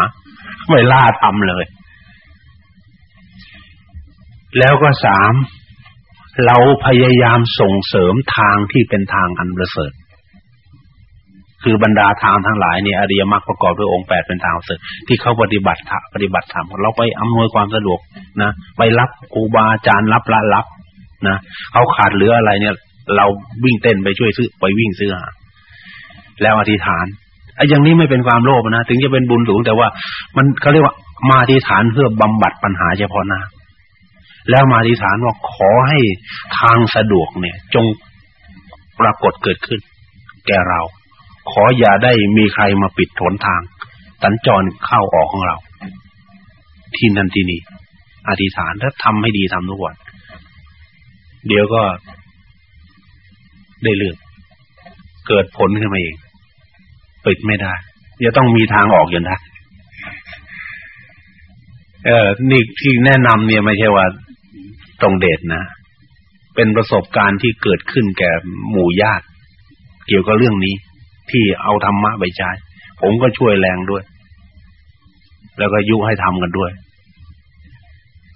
A: ไปล่าทำเลย แล้วก็สามเราพยายามส่งเสริมทางที่เป็นทางอันประเสริฐคือบรรดาทางทั้งหลายเนี่ยอริยมรรคประกอบด้วยองค์แปดเป็นทางเสริฐที่เขาปฏิบัติปฏิบัติธรรมเราไปอำนวยความสะดวกนะไปรับครูบาอาจารย์รับละรับนะเขาขาดเหลืออะไรเนี่ย เราวิ่งเต้นไปช่วยซื้อไปวิ่งซื้อแล้วอธิษฐาน ไอ้อย่างนี้ไม่เป็นความโลภนะ ถึงจะเป็นบุญสูงแต่ว่า มันเขาเรียกว่า มาอธิษฐานเพื่อบำบัดปัญหาเฉพาะหน้า แล้วมาอธิษฐานว่าขอให้ทางสะดวกเนี่ย จงปรากฏเกิดขึ้น แก่เรา ขออย่าได้มีใครมาปิดถนทางสัญจรเข้าออกของเรา ที่นั่นที่นี่อธิษฐานถ้าทำให้ดีทำทุกวันเดี๋ยวก็ได้เลือกเกิดผลขึ้นมาเอง ปิดไม่ได้จะต้องมีทางออกอยู่นะเออนี่ที่แนะนำเนี่ยไม่ใช่ว่าตรงเดชนะ เป็นประสบการณ์ที่เกิดขึ้นแก่หมู่ญาติ เกี่ยวกับเรื่องนี้ ที่เอาธรรมะไปใช้ผมก็ช่วยแรงด้วย แล้วก็ยุให้ทำกันด้วย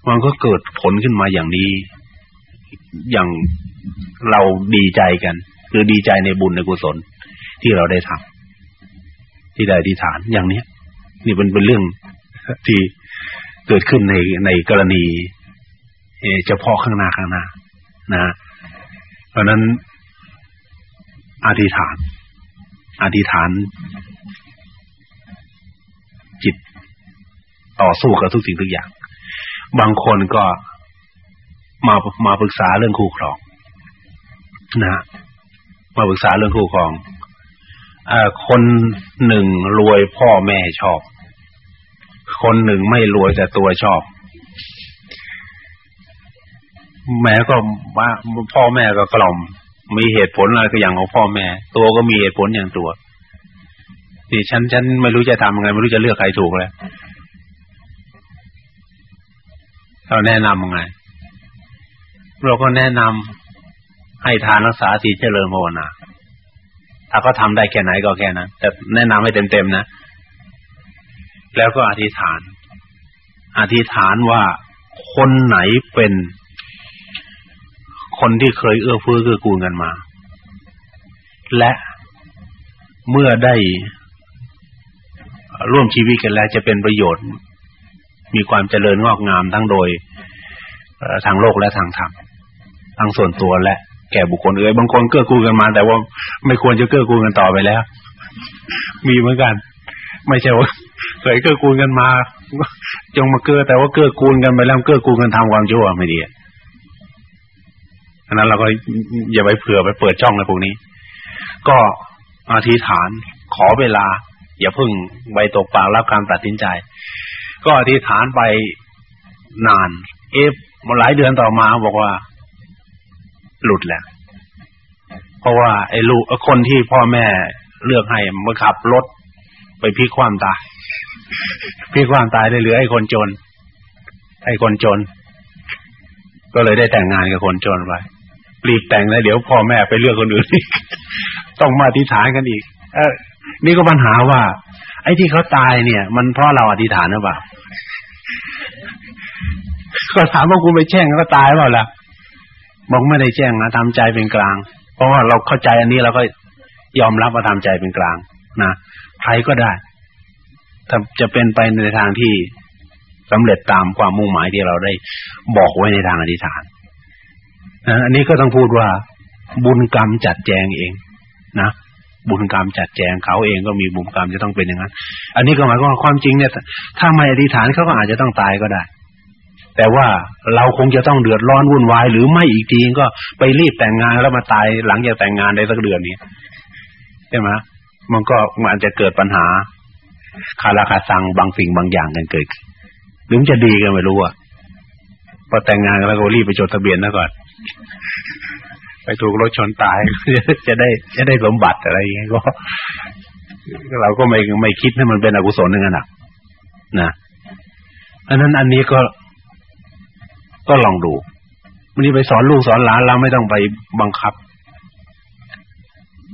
A: มันก็เกิดผลขึ้นมาอย่างนี้ อย่างเราดีใจกัน คือดีใจในบุญในกุศลที่เราได้ทำ ที่ได้ดีฐานอย่างนี้นี่เป็นเป็นเรื่องที่เกิดขึ้นในในกรณีเฉพาะข้างหน้าข้างหน้านะเพราะนั้นอธิษฐาน อธิษฐาน จิตต่อสู้กับทุกสิ่งทุกอย่าง บางคนก็มามาปรึกษาเรื่องคู่ครองนะมาปรึกษาเรื่องคู่ครอง คนหนึ่งรวยพ่อแม่ชอบ คนหนึ่งไม่รวยแต่ตัวชอบ แม่ก็ว่าพ่อแม่ก็กล่อม มีเหตุผลอะไรก็อย่างของพ่อแม่ ตัวก็มีเหตุผลอย่างตัวนี่ฉันฉันไม่รู้จะทำยังไง ไม่รู้จะเลือกใครถูกเลยเราแนะนำยังไงเราก็แนะนำให้ทานรักษาศีลเจริญภาวนา ถ้าก็ทำได้แค่ไหนก็แค่นั้นแต่แนะนำให้เต็มๆนะ แล้วก็อธิษฐาน อธิษฐานว่าคนไหนเป็น คนที่เคยเอื้อเฟื้อเกื้อกูลกันมา และเมื่อได้ร่วมชีวิตกันแล้วจะเป็นประโยชน์ มีความเจริญงอกงามทั้งโดยทางโลกและทางธรรมทั้งส่วนตัวและ แก่บุคคลเอ่ยบางคนเกื้อกูลกันมา แต่ว่าไม่ควรจะเกื้อกูลกันต่อไปแล้ว มีเหมือนกัน ไม่ใช่ว่าเคยเกื้อกูลกันมา จงมาเกื้อแต่ว่าเกื้อกูลกันไปแล้วเกื้อกูลกันทำความชั่วไม่ดีอันนั้นเราก็อย่าไปเผื่อไปเปิดช่องในพวกนี้ ก็อธิษฐานขอเวลา อย่าเพึ่งใบตกปากรับการตัดสินใจ ก็อธิษฐานไปนาน เอฟหลายเดือนต่อมาบอกว่า หลุดแหล้วเพราะว่าไอ้ลูกคนที่พ่อแม่เลือกให้มาขับรถไปพิกความตายพิกความตายได้เหลือไอ้คนจน ไอ้คนจน ก็เลยได้แต่งงานกับคนจนไปรีบแต่งแล้วเดี๋ยวพ่อแม่ไปเลือกคนอื่นต้องมาอธิษฐานกันอีก เออนี่ก็ปัญหาว่า ไอ้ที่เขาตายเนี่ย มันเพราะเราอธิษฐานหรือเปล่าก็ถามว่าคุณไปแช่งก็ตายเปล่าล่ะ บอกไม่ได้แจ้งนะทำใจเป็นกลาง เพราะว่าเราเข้าใจอันนี้เราก็ยอมรับว่าทำใจเป็นกลางนะใครก็ได้ ถ้าจะเป็นไปในทางที่สำเร็จตามความมุ่งหมายที่เราได้บอกไว้ในทางอธิษฐานอันนี้ก็ต้องพูดว่า บุญกรรมจัดแจงเอง นะบุญกรรมจัดแจงเขาเองก็มีบุญกรรมจะต้องเป็นอย่างนั้น อันนี้ก็หมายความว่าความจริงเนี่ย ถ้าไม่อธิษฐานเขาก็อาจจะต้องตายก็ได้ แต่ว่าเราคงจะต้องเดือดร้อนวุ่นวาย หรือไม่อีกทีก็ไปรีบแต่งงานแล้วมาตายหลังจากแต่งงานได้สักเดือนนี้ใช่ไหมมันก็มันจะเกิดปัญหาคาราคาซังบางสิ่งบางอย่างกันเกิดหรือจะดีกันไม่รู้อะพอแต่งงานแล้วก็รีบไปจดทะเบียนซะก่อนไปถูกรถชนตายจะได้จะได้สมบัติอะไรอย่างเงี้ยก็ เราก็ไม่ไม่คิดให้มันเป็นอกุศลนึงนะนะอันนั้นอันนี้ก็ ก็ลองดูวันนี้ไปสอนลูกสอนหลานเราไม่ต้องไปบังคับ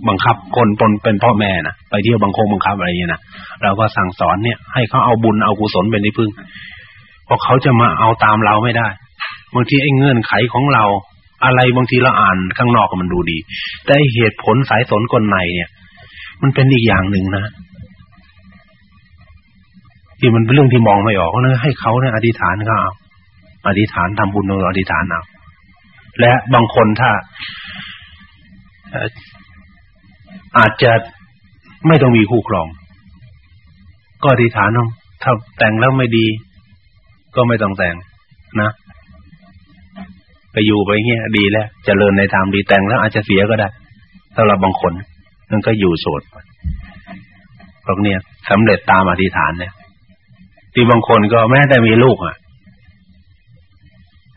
A: บังคับคนปนเป็นพ่อแม่นะไปเที่ยวบังคงบังคับอะไรอย่างเงี้ยนะเราก็สั่งสอนเนี่ย ให้เขาเอาบุญเอากุศลเป็นที่พึ่งเพราะเขาจะมาเอาตามเราไม่ได้บางทีไอ้เงื่อนไขของเรา อะไรบางทีเราอ่านข้างนอกมันดูดี แต่เหตุผลสายสนกลในเนี่ย มันเป็นอีกอย่างหนึ่งนะที่มันเป็นเรื่องที่มองไม่ออกก็เลยให้เขาเนี่ยอธิษฐานเขาเอา อธิษฐานทำบุญโดยอธิษฐานเอาและบางคนถ้าอาจจะไม่ต้องมีคู่ครอง ก็อธิษฐานเอาถ้าแต่งแล้วไม่ดี ก็ไม่ต้องแต่งนะไปอยู่ไปเงี้ยดีแล้วจเจริญในทางดีแต่งแล้วอาจจะเสียก็ได้สำหรับบางคนมันก็อยู่โสดพวกเนี้ยสำเร็จตามอธิษฐานเนี่ยที่บางคนก็แม้แต่มีลูกอะ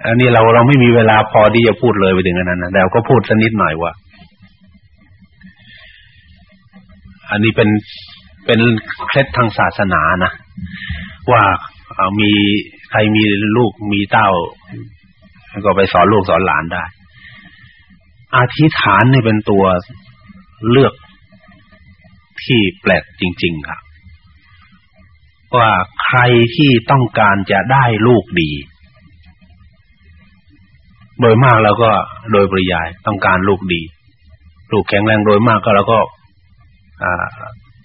A: อันนี้เราเราไม่มีเวลาพอที่จะพูดเลยไปถึงขนาดนั้นนะแต่ก็พูดสักนิดหน่อยว่า อันนี้เป็นเป็นเคล็ดทางศาสนานะว่ามีใครมีลูกมีเต้าก็ไปสอนลูกสอนหลานได้อธิษฐานนี่เป็นตัวเลือกที่แปลกจริง ๆ ครับ ว่าใครที่ต้องการจะได้ลูกดี โดยมากเราก็โดยปริยายต้องการลูกดี ลูกแข็งแรงโดยมากก็เราก็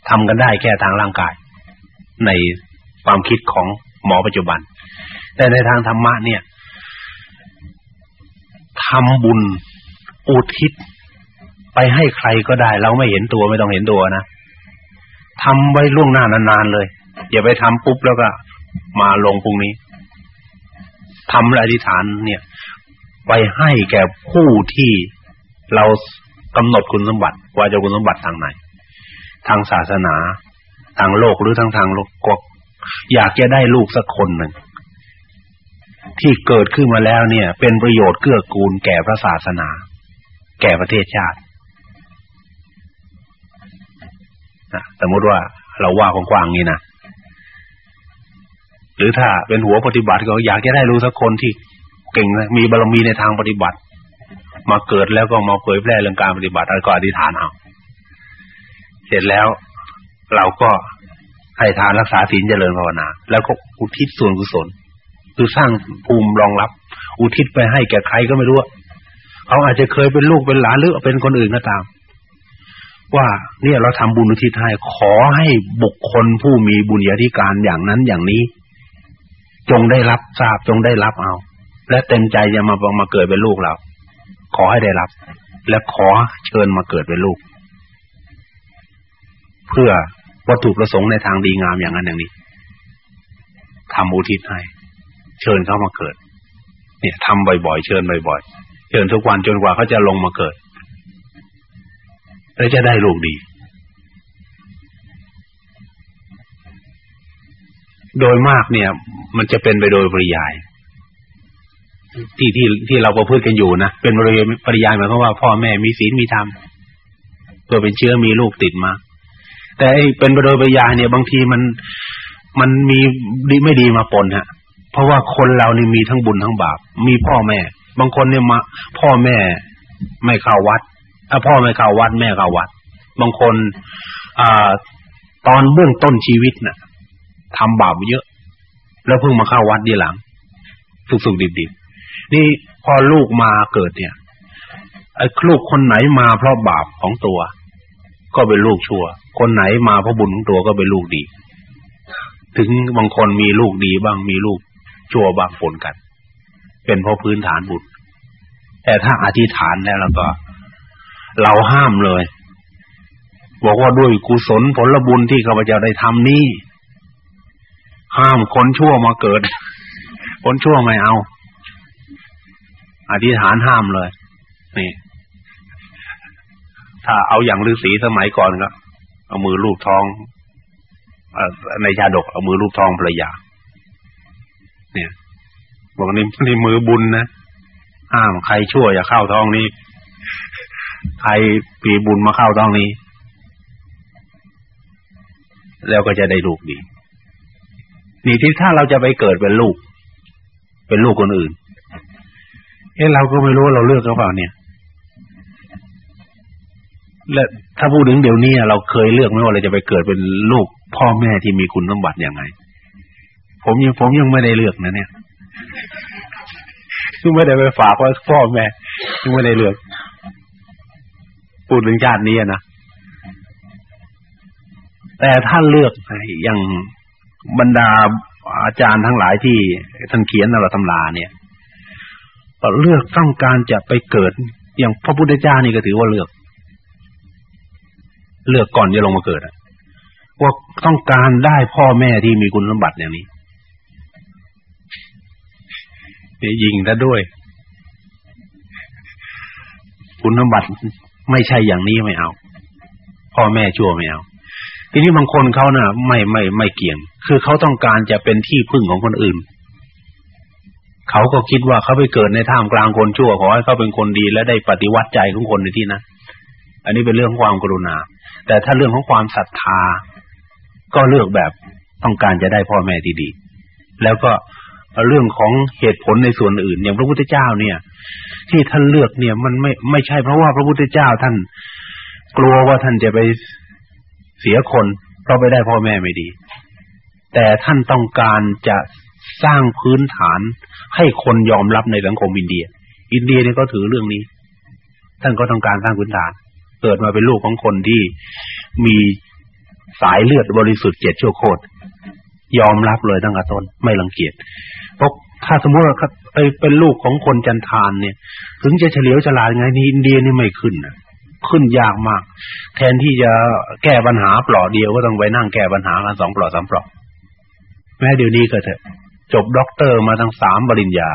A: ทำกันได้แค่ทางร่างกาย ในความคิดของหมอปัจจุบัน แต่ในทางธรรมะเนี่ยทำบุญอุทิศไปให้ใครก็ได้ เราไม่เห็นตัวไม่ต้องเห็นตัวนะทำไว้ล่วงหน้านานๆเลย อย่าไปทำปุ๊บแล้วก็มาลงพรุ่งนี้ทำอธิษฐานเนี่ย ไปให้แก่ผู้ที่เรากำหนดคุณสมบัติ ว่าจะคุณสมบัติทางไหน ทางศาสนา ทางโลกหรือทางทางโลกก็อยากจะได้ลูกสักคนหนึ่งที่เกิดขึ้นมาแล้วเนี่ย เป็นประโยชน์เกื้อกูลแก่พระศาสนา แก่ประเทศชาติสมมติว่าเราว่ากว้างๆงี้นะหรือถ้าเป็นหัวปฏิบัติก็อยากจะได้รู้สักคนที่ เก่งนะมีบารมีในทางปฏิบัติ มาเกิดแล้วก็มาเผยแพร่เรื่องการปฏิบัติแล้วก็อธิษฐานเอาเสร็จแล้วเราก็ให้ทานรักษาศีลเจริญภาวนา แล้วก็อุทิศส่วนกุศล คือสร้างภูมิรองรับ อุทิศไปให้แก่ใครก็ไม่รู้เขาอาจจะเคยเป็นลูกเป็นหลานหรือเป็นคนอื่นก็ตาม ว่าเนี่ยเราทำบุญอุทิศให้ขอให้บุคคลผู้มีบุญญาธิการอย่างนั้นอย่างนี้ จงได้รับทราบจงได้รับเอา และเต็มใจจะมามาเกิดเป็นลูกเรา ขอให้ได้รับ และขอเชิญมาเกิดเป็นลูก เพื่อวัตถุประสงค์ในทางดีงามอย่างนั้นอย่างนี้ทำอุทิศให้เชิญเขามาเกิด เนี่ยทำบ่อยๆ เชิญบ่อยๆ เชิญทุกวันจนกว่าเขาจะลงมาเกิด แล้วจะได้ลูกดี โดยมากเนี่ย มันจะเป็นไปโดยปริยาย ที่ที่ที่เราประพฤติกันอยู่นะเป็นปริยปริยายหมายความว่าพ่อแม่มีศีลมีธรรมตัวเป็นเชื้อมีลูกติดมา แต่เป็นไปโดยปริยายเนี่ย บางทีมันมันมีดีไม่ดีมาปนฮะ เพราะว่าคนเรานี่มีทั้งบุญทั้งบาป มีพ่อแม่ บางคนเนี่ยมา พ่อแม่ไม่เข้าวัดถ้าพ่อไม่เข้าวัด แม่เข้าวัด บางคนอ่าตอนเบื้องต้นชีวิตนะ่ะทำบาปเยอะ แล้วเพิ่งมาเข้าวัดดีหลัง สุกๆดิบๆ นี่พอลูกมาเกิดเนี่ยไอ้ลูกคนไหนมาเพราะบาปของตัว ก็เป็นลูกชั่ว คนไหนมาเพราะบุญของตัวก็เป็นลูกดี ถึงบางคนมีลูกดีบ้างมีลูกชั่วบ้างปนกัน เป็นเพราะพื้นฐานบุญแต่ถ้าอธิษฐานแล้วแล้วก็ เราห้ามเลย บอกว่าด้วยกุศลผลบุญที่ข้าพเจ้าได้ทำนี้ห้ามคนชั่วมาเกิด คนชั่วไม่เอา อธิษฐานห้ามเลย นี่ ถ้าเอาอย่างฤาษีสมัยก่อนก็เอามือลูบท้องในชาดกเอามือลูบท้องภรรยา เนี่ยบอกนี่นี่มือบุญนะห้ามใครชั่วอย่าเข้าท้องนี้ ใครปีบุญมาเข้าท้องนี้ แล้วก็จะได้ลูกดี นี่ที่ถ้าเราจะไปเกิดเป็นลูก เป็นลูกคนอื่น เอ๊ะเราก็ไม่รู้เราเลือกหรือเปล่าเนี่ยและถ้าพูดถึงเดี๋ยวนี้เราเคยเลือกไหมว่าเราจะไปเกิดเป็นลูกพ่อแม่ที่มีคุณสมบัติอย่างไง ผมยังผมยังไม่ได้เลือกนะ เนี่ยซึ่งไม่ได้ไปฝากไว้พ่อแม่ซึ่งไม่ได้เลือกพูดถึงชาตินี้นะแต่ถ้าเลือกอย่างบรรดาอาจารย์ทั้งหลายที่ท่านเขียนในตำราเนี่ย เลือกต้องการจะไปเกิด อย่างพระพุทธเจ้านี่ก็ถือว่าเลือก เลือกก่อนจะลงมาเกิดว่าต้องการได้พ่อแม่ที่มีคุณสมบัติอย่างนี้ยิงซะด้วย คุณสมบัติไม่ใช่อย่างนี้ไม่เอา พ่อแม่ชั่วไม่เอาทีนี้บางคนเขาน่ะ ไม่ไม่ไม่เกี่ยง คือเขาต้องการจะเป็นที่พึ่งของคนอื่น เขาก็คิดว่าเขาไปเกิดในท่ามกลางคนชั่วขอให้เขาเป็นคนดีและได้ปฏิวัติใจของคนในที่นั้นอันนี้เป็นเรื่องความกรุณา แต่ถ้าเรื่องของความศรัทธา ก็เลือกแบบต้องการจะได้พ่อแม่ที่ดี แล้วก็เรื่องของเหตุผลในส่วนอื่น อย่างพระพุทธเจ้าเนี่ย ที่ท่านเลือกเนี่ย มันไม่ไม่ใช่เพราะว่าพระพุทธเจ้าท่านกลัวว่าท่านจะไปเสียคนเพราะไปได้พ่อแม่ไม่ดี แต่ท่านต้องการจะ สร้างพื้นฐานให้คนยอมรับในสังคมอินเดีย อินเดียเนี่ยก็ถือเรื่องนี้ ท่านก็ต้องการสร้างพื้นฐาน เกิดมาเป็นลูกของคนที่มีสายเลือดบริสุทธิ์เจ็ดชั่วโคตรยอมรับเลยตั้งแต่ต้นไม่รังเกียจเพราะถ้าสมมติว่าไปเป็นลูกของคนจันทานเนี่ย ถึงจะเฉลียวฉลาดไงนี่อินเดียนี่ไม่ขึ้นนะขึ้นยากมาก แทนที่จะแก้ปัญหาเปลาะเดียวก็ต้องไปนั่งแก้ปัญหากันสองเปลาะสามเปลาะแม้เดี๋ยวนี้ก็เถอะ จบด็อกเตอร์มาทั้งสามปริญญา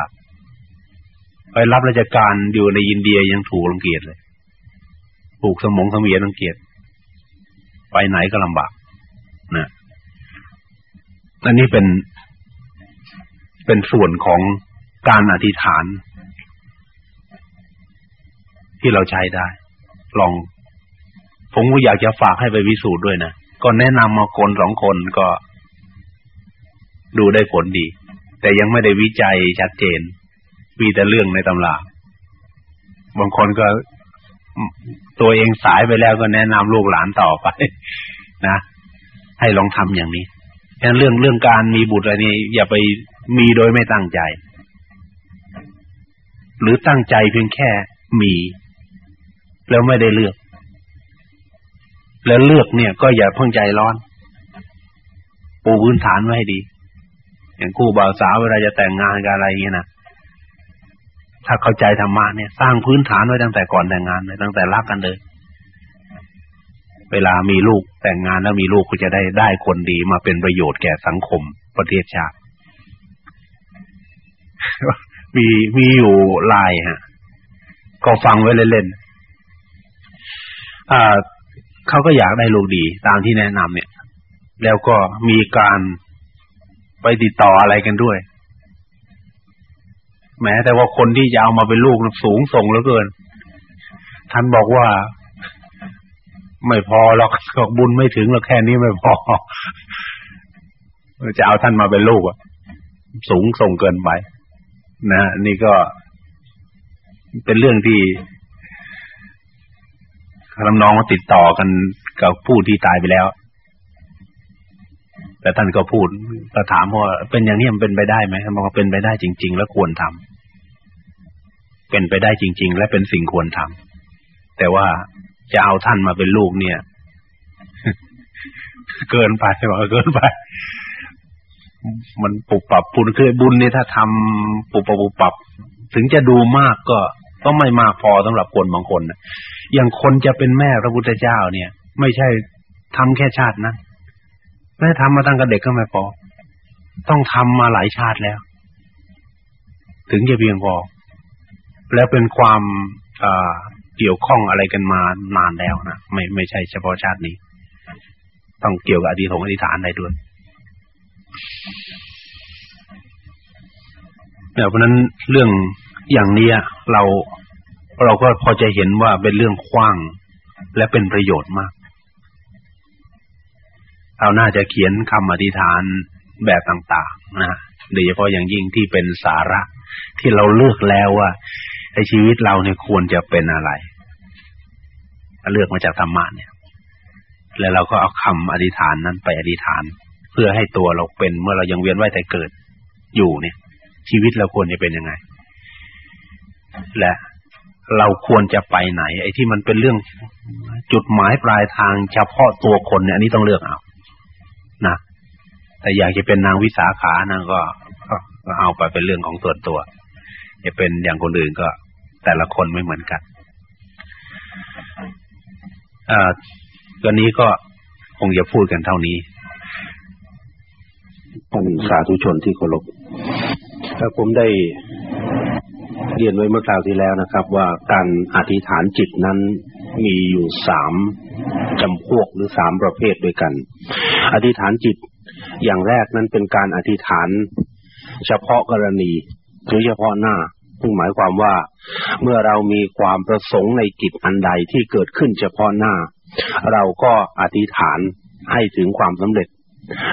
A: ไปรับราชการอยู่ในอินเดียยังถูกรังเกียจเลยถูกสมองเสมียนรังเกียจไปไหนก็ลำบากนะอันนี้เป็นเป็นส่วนของการอธิษฐาน ที่เราใช้ได้ ลอง ผมก็อยากจะฝากให้ไปวิสูจน์ด้วยนะ ก็แนะนำมาคนสองคนก็ดูได้ผลดี แต่ยังไม่ได้วิจัยชัดเจน มีแต่เรื่องในตำราบางคนก็ตัวเองสายไปแล้วก็แนะนำลูกหลานต่อไป นะ ให้ลองทำอย่างนี้ฉะนั้นเรื่องเรื่องการมีบุตรอะไรนี้ อย่าไปมีโดยไม่ตั้งใจ หรือตั้งใจเพียงแค่มี แล้วไม่ได้เลือก แล้วเลือกเนี่ย ก็อย่าเพิ่งใจร้อน ปูพื้นฐานไว้ให้ดี อย่างคู่บ่าวสาวเวลาจะแต่งงานกันอะไรอย่างเงี้ยนะถ้าเข้าใจธรรมะเนี่ยสร้างพื้นฐานไว้ตั้งแต่ก่อนแต่งงานเลยตั้งแต่รักกันเลย เวลามีลูกแต่งงานแล้วมีลูกก็จะได้ได้คนดีมาเป็นประโยชน์แก่สังคมประเทศชาติมีมีอยู่ลายฮะ ก็ฟังไว้เล่นๆอ่าเขาก็อยากได้ลูกดี ตามที่แนะนำเนี่ย แล้วก็มีการ ไปติดต่ออะไรกันด้วย แม้แต่ว่าคนที่จะเอามาเป็นลูกสูงส่งเหลือเกิน ท่านบอกว่าไม่พอหรอกบุญไม่ถึงหรอกแค่นี้ไม่พอ จะเอาท่านมาเป็นลูกอะสูงส่งเกินไปนะนี่ก็เป็นเรื่องที่ทำน้องติดต่อกันกับผู้ที่ตายไปแล้ว แต่ท่านก็พูดก็ถามว่าเป็นอย่างนี้มันเป็นไปได้ไหมท่านบอกว่าเป็นไปได้จริง ๆ และควรทำเป็นไปได้จริง ๆ และเป็นสิ่งควรทำแต่ว่าจะเอาท่านมาเป็นลูกเนี่ย เกินไปบอกเกินไป มันปุบปับปุนคือบุญนี่ถ้าทำปุบปับปุบปับ ถึงจะดูมากก็ก็ไม่มากพอสำหรับคนบางคนอย่างคนจะเป็นแม่พระพุทธเจ้าเนี่ย ไม่ใช่ทำแค่ชาตินะ แม่ทำมาตั้งแต่เด็กก็ไม่พอ ต้องทำมาหลายชาติแล้ว ถึงจะเพียงพอ แล้วเป็นความเกี่ยวข้องอะไรกันมานานแล้วนะไม่ไม่ใช่เฉพาะชาตินี้ ต้องเกี่ยวกับอดีตของอธิษฐานได้ด้วยเนี่ยเพราะนั้นเรื่องอย่างนี้เราเราก็พอจะเห็นว่าเป็นเรื่องกว้าง และเป็นประโยชน์มาก เราน่าจะเขียนคำอธิษฐานแบบต่าง ๆ นะโดยเฉพาะอย่างยิ่งที่เป็นสาระ ที่เราเลือกแล้วว่าในชีวิตเราเนี่ยควรจะเป็นอะไร เลือกมาจากธรรมะเนี่ย แล้วเราก็เอาคำอธิษฐานนั้นไปอธิษฐาน เพื่อให้ตัวเราเป็นเมื่อเรายังเวียนว่ายแต่เกิดอยู่เนี่ย ชีวิตเราควรจะเป็นยังไง และเราควรจะไปไหน ไอ้ที่มันเป็นเรื่องจุดหมายปลายทางเฉพาะตัวคนเนี่ยอันนี้ต้องเลือกเอา แต่อยากจะเป็นนางวิสาขานั่นก็ก็เอาไปเป็นเรื่องของส่วนตัวจะเป็นอย่างคนอื่นก็แต่ละคนไม่เหมือนกันอ่าตัวนี้ก็คงจะพูดกันเท่านี้
B: ท่านสาธุชนที่เคารพถ้าผมได้เรียนไว้เมื่อคราวที่แล้วนะครับ ว่าการอธิษฐานจิตนั้นมีอยู่สามจำพวกหรือสามประเภทด้วยกัน อธิษฐานจิต อย่างแรกนั้นเป็นการอธิษฐาน เฉพาะกรณีหรือเฉพาะหน้าซึ่งหมายความว่าเมื่อเรามีความประสงค์ในกิจอันใดที่เกิดขึ้นเฉพาะหน้า เราก็อธิษฐานให้ถึงความสำเร็จ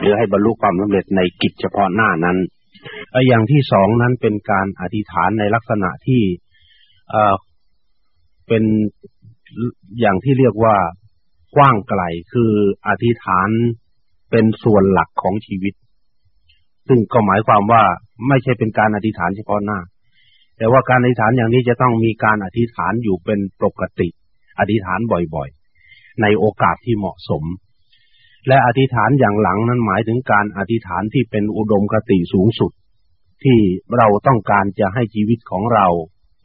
B: หรือให้บรรลุความสำเร็จในกิจเฉพาะหน้านั้นอย่างที่สองนั้นเป็นการอธิษฐานในลักษณะที่เอ่อเป็นอย่างที่เรียกว่ากว้างไกลคืออธิษฐาน เป็นส่วนหลักของชีวิต ซึ่งก็หมายความว่าไม่ใช่เป็นการอธิษฐานเฉพาะหน้า แต่ว่าการอธิษฐานอย่างนี้จะต้องมีการอธิษฐานอยู่เป็นปกติ อธิษฐานบ่อยๆ ในโอกาสที่เหมาะสม และอธิษฐานอย่างหลังนั้นหมายถึงการอธิษฐานที่เป็นอุดมคติสูงสุด ที่เราต้องการจะให้ชีวิตของเรา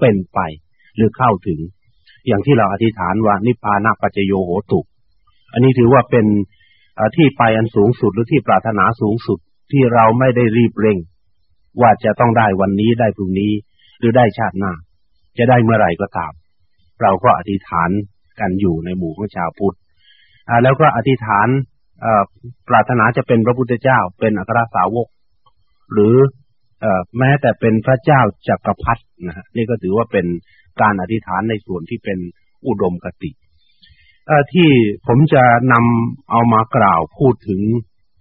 B: เป็นไป หรือเข้าถึง อย่างที่เราอธิษฐานว่านิพพานะปัจโยโหตุอันนี้ถือว่าเป็น ที่ไปอันสูงสุดหรือที่ปรารถนาสูงสุดที่เราไม่ได้รีบเร่ง ว่าจะต้องได้วันนี้ได้พรุ่งนี้ หรือได้ชาติหน้า จะได้เมื่อไหร่ก็ตาม เราก็อธิษฐานกันอยู่ในหมู่ของชาวพุทธแล้วก็อธิษฐานปรารถนาจะเป็นพระพุทธเจ้า เป็นอัครสาวก หรือแม้แต่เป็นพระเจ้าจักรพรรดินะฮะนี่ก็ถือว่าเป็นการอธิษฐานในส่วนที่เป็นอุดมคติ ที่ผมจะนำเอามากล่าวพูดถึง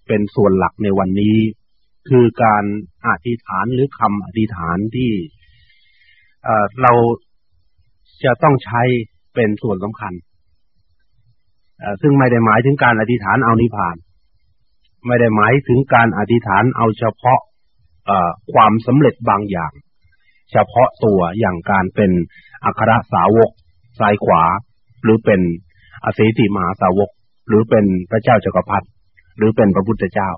B: เป็นส่วนหลักในวันนี้ คือการอธิษฐานหรือคำอธิษฐานที่เราจะต้องใช้เป็นส่วนสำคัญซึ่งไม่ได้หมายถึงการอธิษฐานเอานิพพาน ไม่ได้หมายถึงการอธิษฐานเอาเฉพาะความสำเร็จบางอย่าง เฉพาะตัวอย่างการเป็นอัครสาวกซ้ายขวา หรือเป็น อเสติมหาสาวก หรือเป็นพระเจ้าจักรพรรดิหรือเป็นพระพุทธเจ้า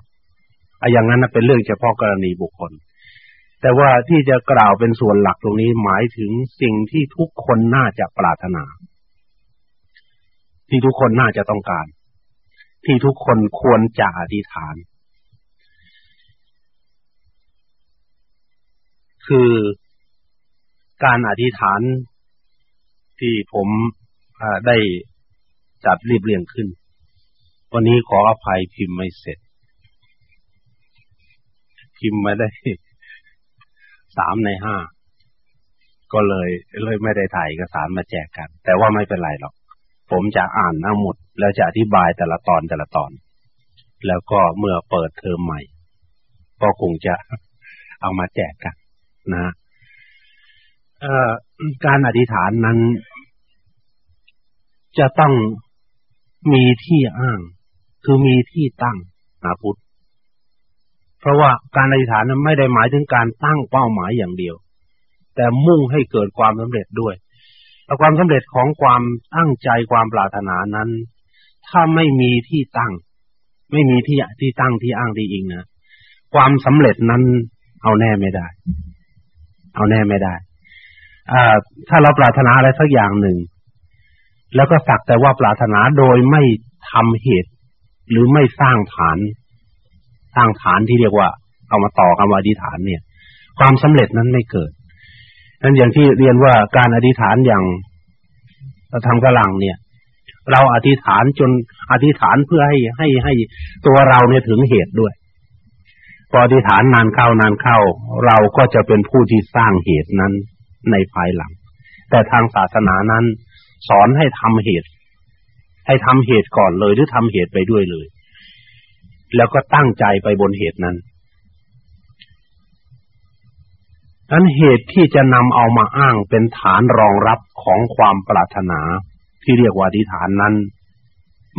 B: ไอ้อย่างนั้นเป็นเรื่องเฉพาะกรณีบุคคล แต่ว่าที่จะกล่าวเป็นส่วนหลักตรงนี้หมายถึงสิ่งที่ทุกคนน่าจะปรารถนา ที่ทุกคนน่าจะต้องการ ที่ทุกคนควรจะอธิษฐาน คือการอธิษฐานที่ผมได้ จัดรีบเรียงขึ้น วันนี้ขออภัยพิมพ์ไม่เสร็จ พิมพ์ไม่ได้สามในห้าก็เลยเลยไม่ได้ถ่ายเอกสารมาแจกกัน แต่ว่าไม่เป็นไรหรอก ผมจะอ่านทั้งหมด แล้วจะอธิบายแต่ละตอนแต่ละตอน แล้วก็เมื่อเปิดเทอมใหม่ ก็คงจะเอามาแจกกันนะการอธิษฐานนั้น จะต้อง มีที่อ้าง คือมีที่ตั้งนะพุทธ เพราะว่าการอธิษฐานนั้นไม่ได้หมายถึงการตั้งเป้าหมายอย่างเดียว แต่มุ่งให้เกิดความสำเร็จด้วยแต่ความสำเร็จของความตั้งใจความปรารถนานั้น ถ้าไม่มีที่ตั้ง ไม่มีที่ที่ตั้งที่อ้างที่อิงนะความสำเร็จนั้นเอาแน่ไม่ได้ เอาแน่ไม่ได้อ่าถ้าเราปรารถนาอะไรสักอย่างหนึ่ง แล้วก็สักแต่ว่าปรารถนาโดยไม่ทำเหตุ หรือไม่สร้างฐาน สร้างฐานที่เรียกว่า เอามาต่อคำว่าอธิษฐานเนี่ย ความสำเร็จนั้นไม่เกิดนั้นอย่างที่เรียนว่าการอธิษฐานอย่างเราทำกำลังเนี่ย เราอธิษฐานจนอธิษฐานเพื่อให้ให้ให้ตัวเราเนี่ยถึงเหตุด้วยพออธิษฐานนานเข้านานเข้า เราก็จะเป็นผู้ที่สร้างเหตุนั้นในภายหลัง แต่ทางศาสนานั้น สอนให้ทำเหตุ ให้ทำเหตุก่อนเลย หรือทำเหตุไปด้วยเลย แล้วก็ตั้งใจไปบนเหตุนั้นนั้นเหตุที่จะนำเอามาอ้างเป็นฐานรองรับของความปรารถนาที่เรียกว่าธิฐานนั้น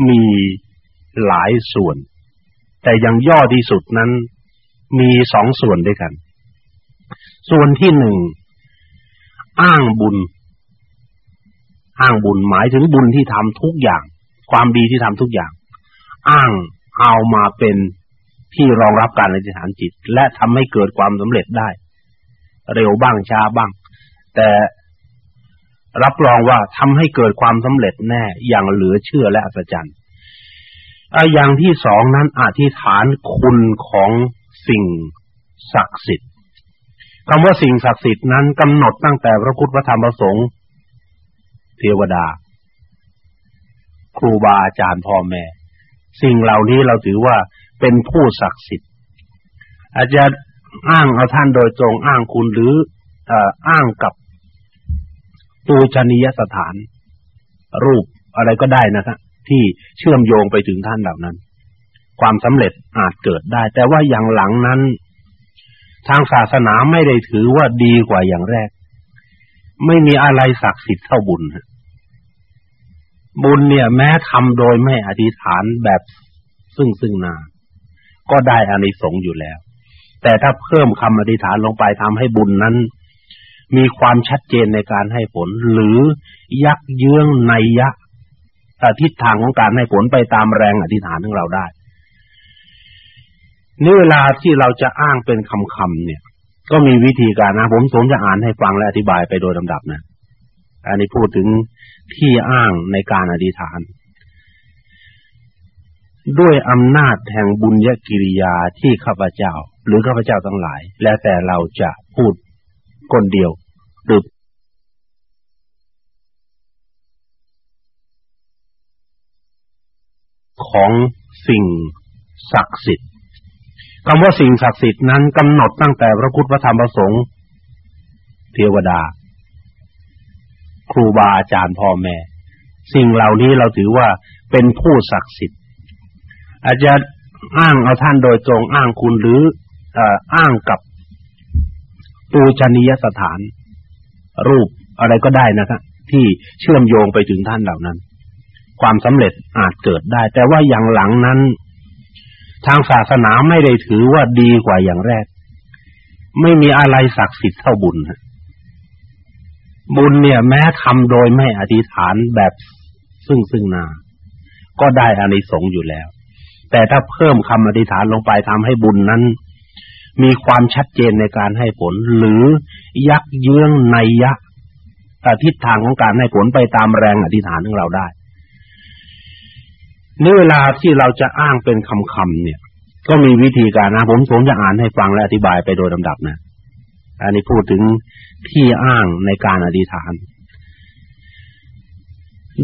B: มีหลายส่วน แต่ยังย่อที่สุดนั้น มีสองส่วนด้วยกัน ส่วนที่หนึ่งอ้างบุญ อ้างบุญหมายถึงบุญที่ทำทุกอย่าง ความดีที่ทำทุกอย่าง อ้างเอามาเป็นที่รองรับการอธิษฐานจิต และทำให้เกิดความสำเร็จได้ เร็วบ้างช้าบ้าง แต่รับรองว่าทำให้เกิดความสำเร็จแน่อย่างเหลือเชื่อและอัศจรรย์อย่างที่สองนั้นอธิษฐานคุณของสิ่งศักดิ์สิทธิ์คำว่าสิ่งศักดิ์สิทธิ์นั้นกำหนดตั้งแต่พระพุทธพระธรรมพระสงฆ์ เทวดา ครูบาอาจารย์พ่อแม่ สิ่งเหล่านี้เราถือว่าเป็นผู้ศักดิ์สิทธิ์ อาจจะอ้างเอาท่านโดยตรงอ้างคุณหรืออ้างกับตูชนียสถาน รูปอะไรก็ได้นะครับที่เชื่อมโยงไปถึงท่านเหล่านั้น ความสำเร็จอาจเกิดได้ แต่ว่าอย่างหลังนั้น ทางศาสนาไม่ได้ถือว่าดีกว่าอย่างแรก ไม่มีอะไรศักดิ์สิทธิ์เท่าบุญบุญเนี่ย แม้ทำโดยไม่อธิษฐานแบบซึ่งซึ่งนาก็ได้อานิสงส์อยู่แล้ว แต่ถ้าเพิ่มคำอธิษฐานลงไปทำให้บุญนั้น มีความชัดเจนในการให้ผล หรือยักเยื้องในยะทิศทางของการให้ผลไปตามแรงอธิษฐานของเราได้นี่เวลาที่เราจะอ้างเป็นคำๆเนี่ย ก็มีวิธีการนะ ผมสมจะอ่านให้ฟังและอธิบายไปโดยลำดับนะอันนี้พูดถึงที่อ้างในการอธิษฐาน ด้วยอำนาจแห่งบุญญกิริยาที่ข้าพเจ้า หรือข้าพเจ้าทั้งหลาย แล้วแต่เราจะพูดคนเดียวหรือของสิ่งศักดิ์สิทธิ์ คำว่าสิ่งศักดิ์สิทธิ์นั้นกำหนดตั้งแต่พระพุทธพระธรรมพระสงฆ์เทวดา ครูบาอาจารย์พ่อแม่ สิ่งเหล่านี้เราถือว่าเป็นผู้ศักดิ์สิทธิ์ อาจจะอ้างเอาท่านโดยตรงอ้างคุณหรืออ้างกับตูชนียสถาน รูปอะไรก็ได้นะครับที่เชื่อมโยงไปถึงท่านเหล่านั้น ความสำเร็จอาจเกิดได้ แต่ว่าอย่างหลังนั้น ทางศาสนาไม่ได้ถือว่าดีกว่าอย่างแรก ไม่มีอะไรศักดิ์สิทธิ์เท่าบุญบุญเนี่ย แม้ทำโดยไม่อธิษฐานแบบซึ่งซึ่งนา ก็ได้อานิสงส์อยู่แล้ว แต่ถ้าเพิ่มคำอธิษฐานลงไปทำให้บุญนั้น มีความชัดเจนในการให้ผล หรือยักเยื้องในยะต่อทิศทางของการให้ผลไปตามแรงอธิษฐานของเราได้ นี่เวลาที่เราจะอ้างเป็นคำๆเนี่ย ก็มีวิธีการนะผมผมจะอ่านให้ฟังและอธิบายไปโดยลำดับนะ อันนี้พูดถึงที่อ้างในการอธิษฐาน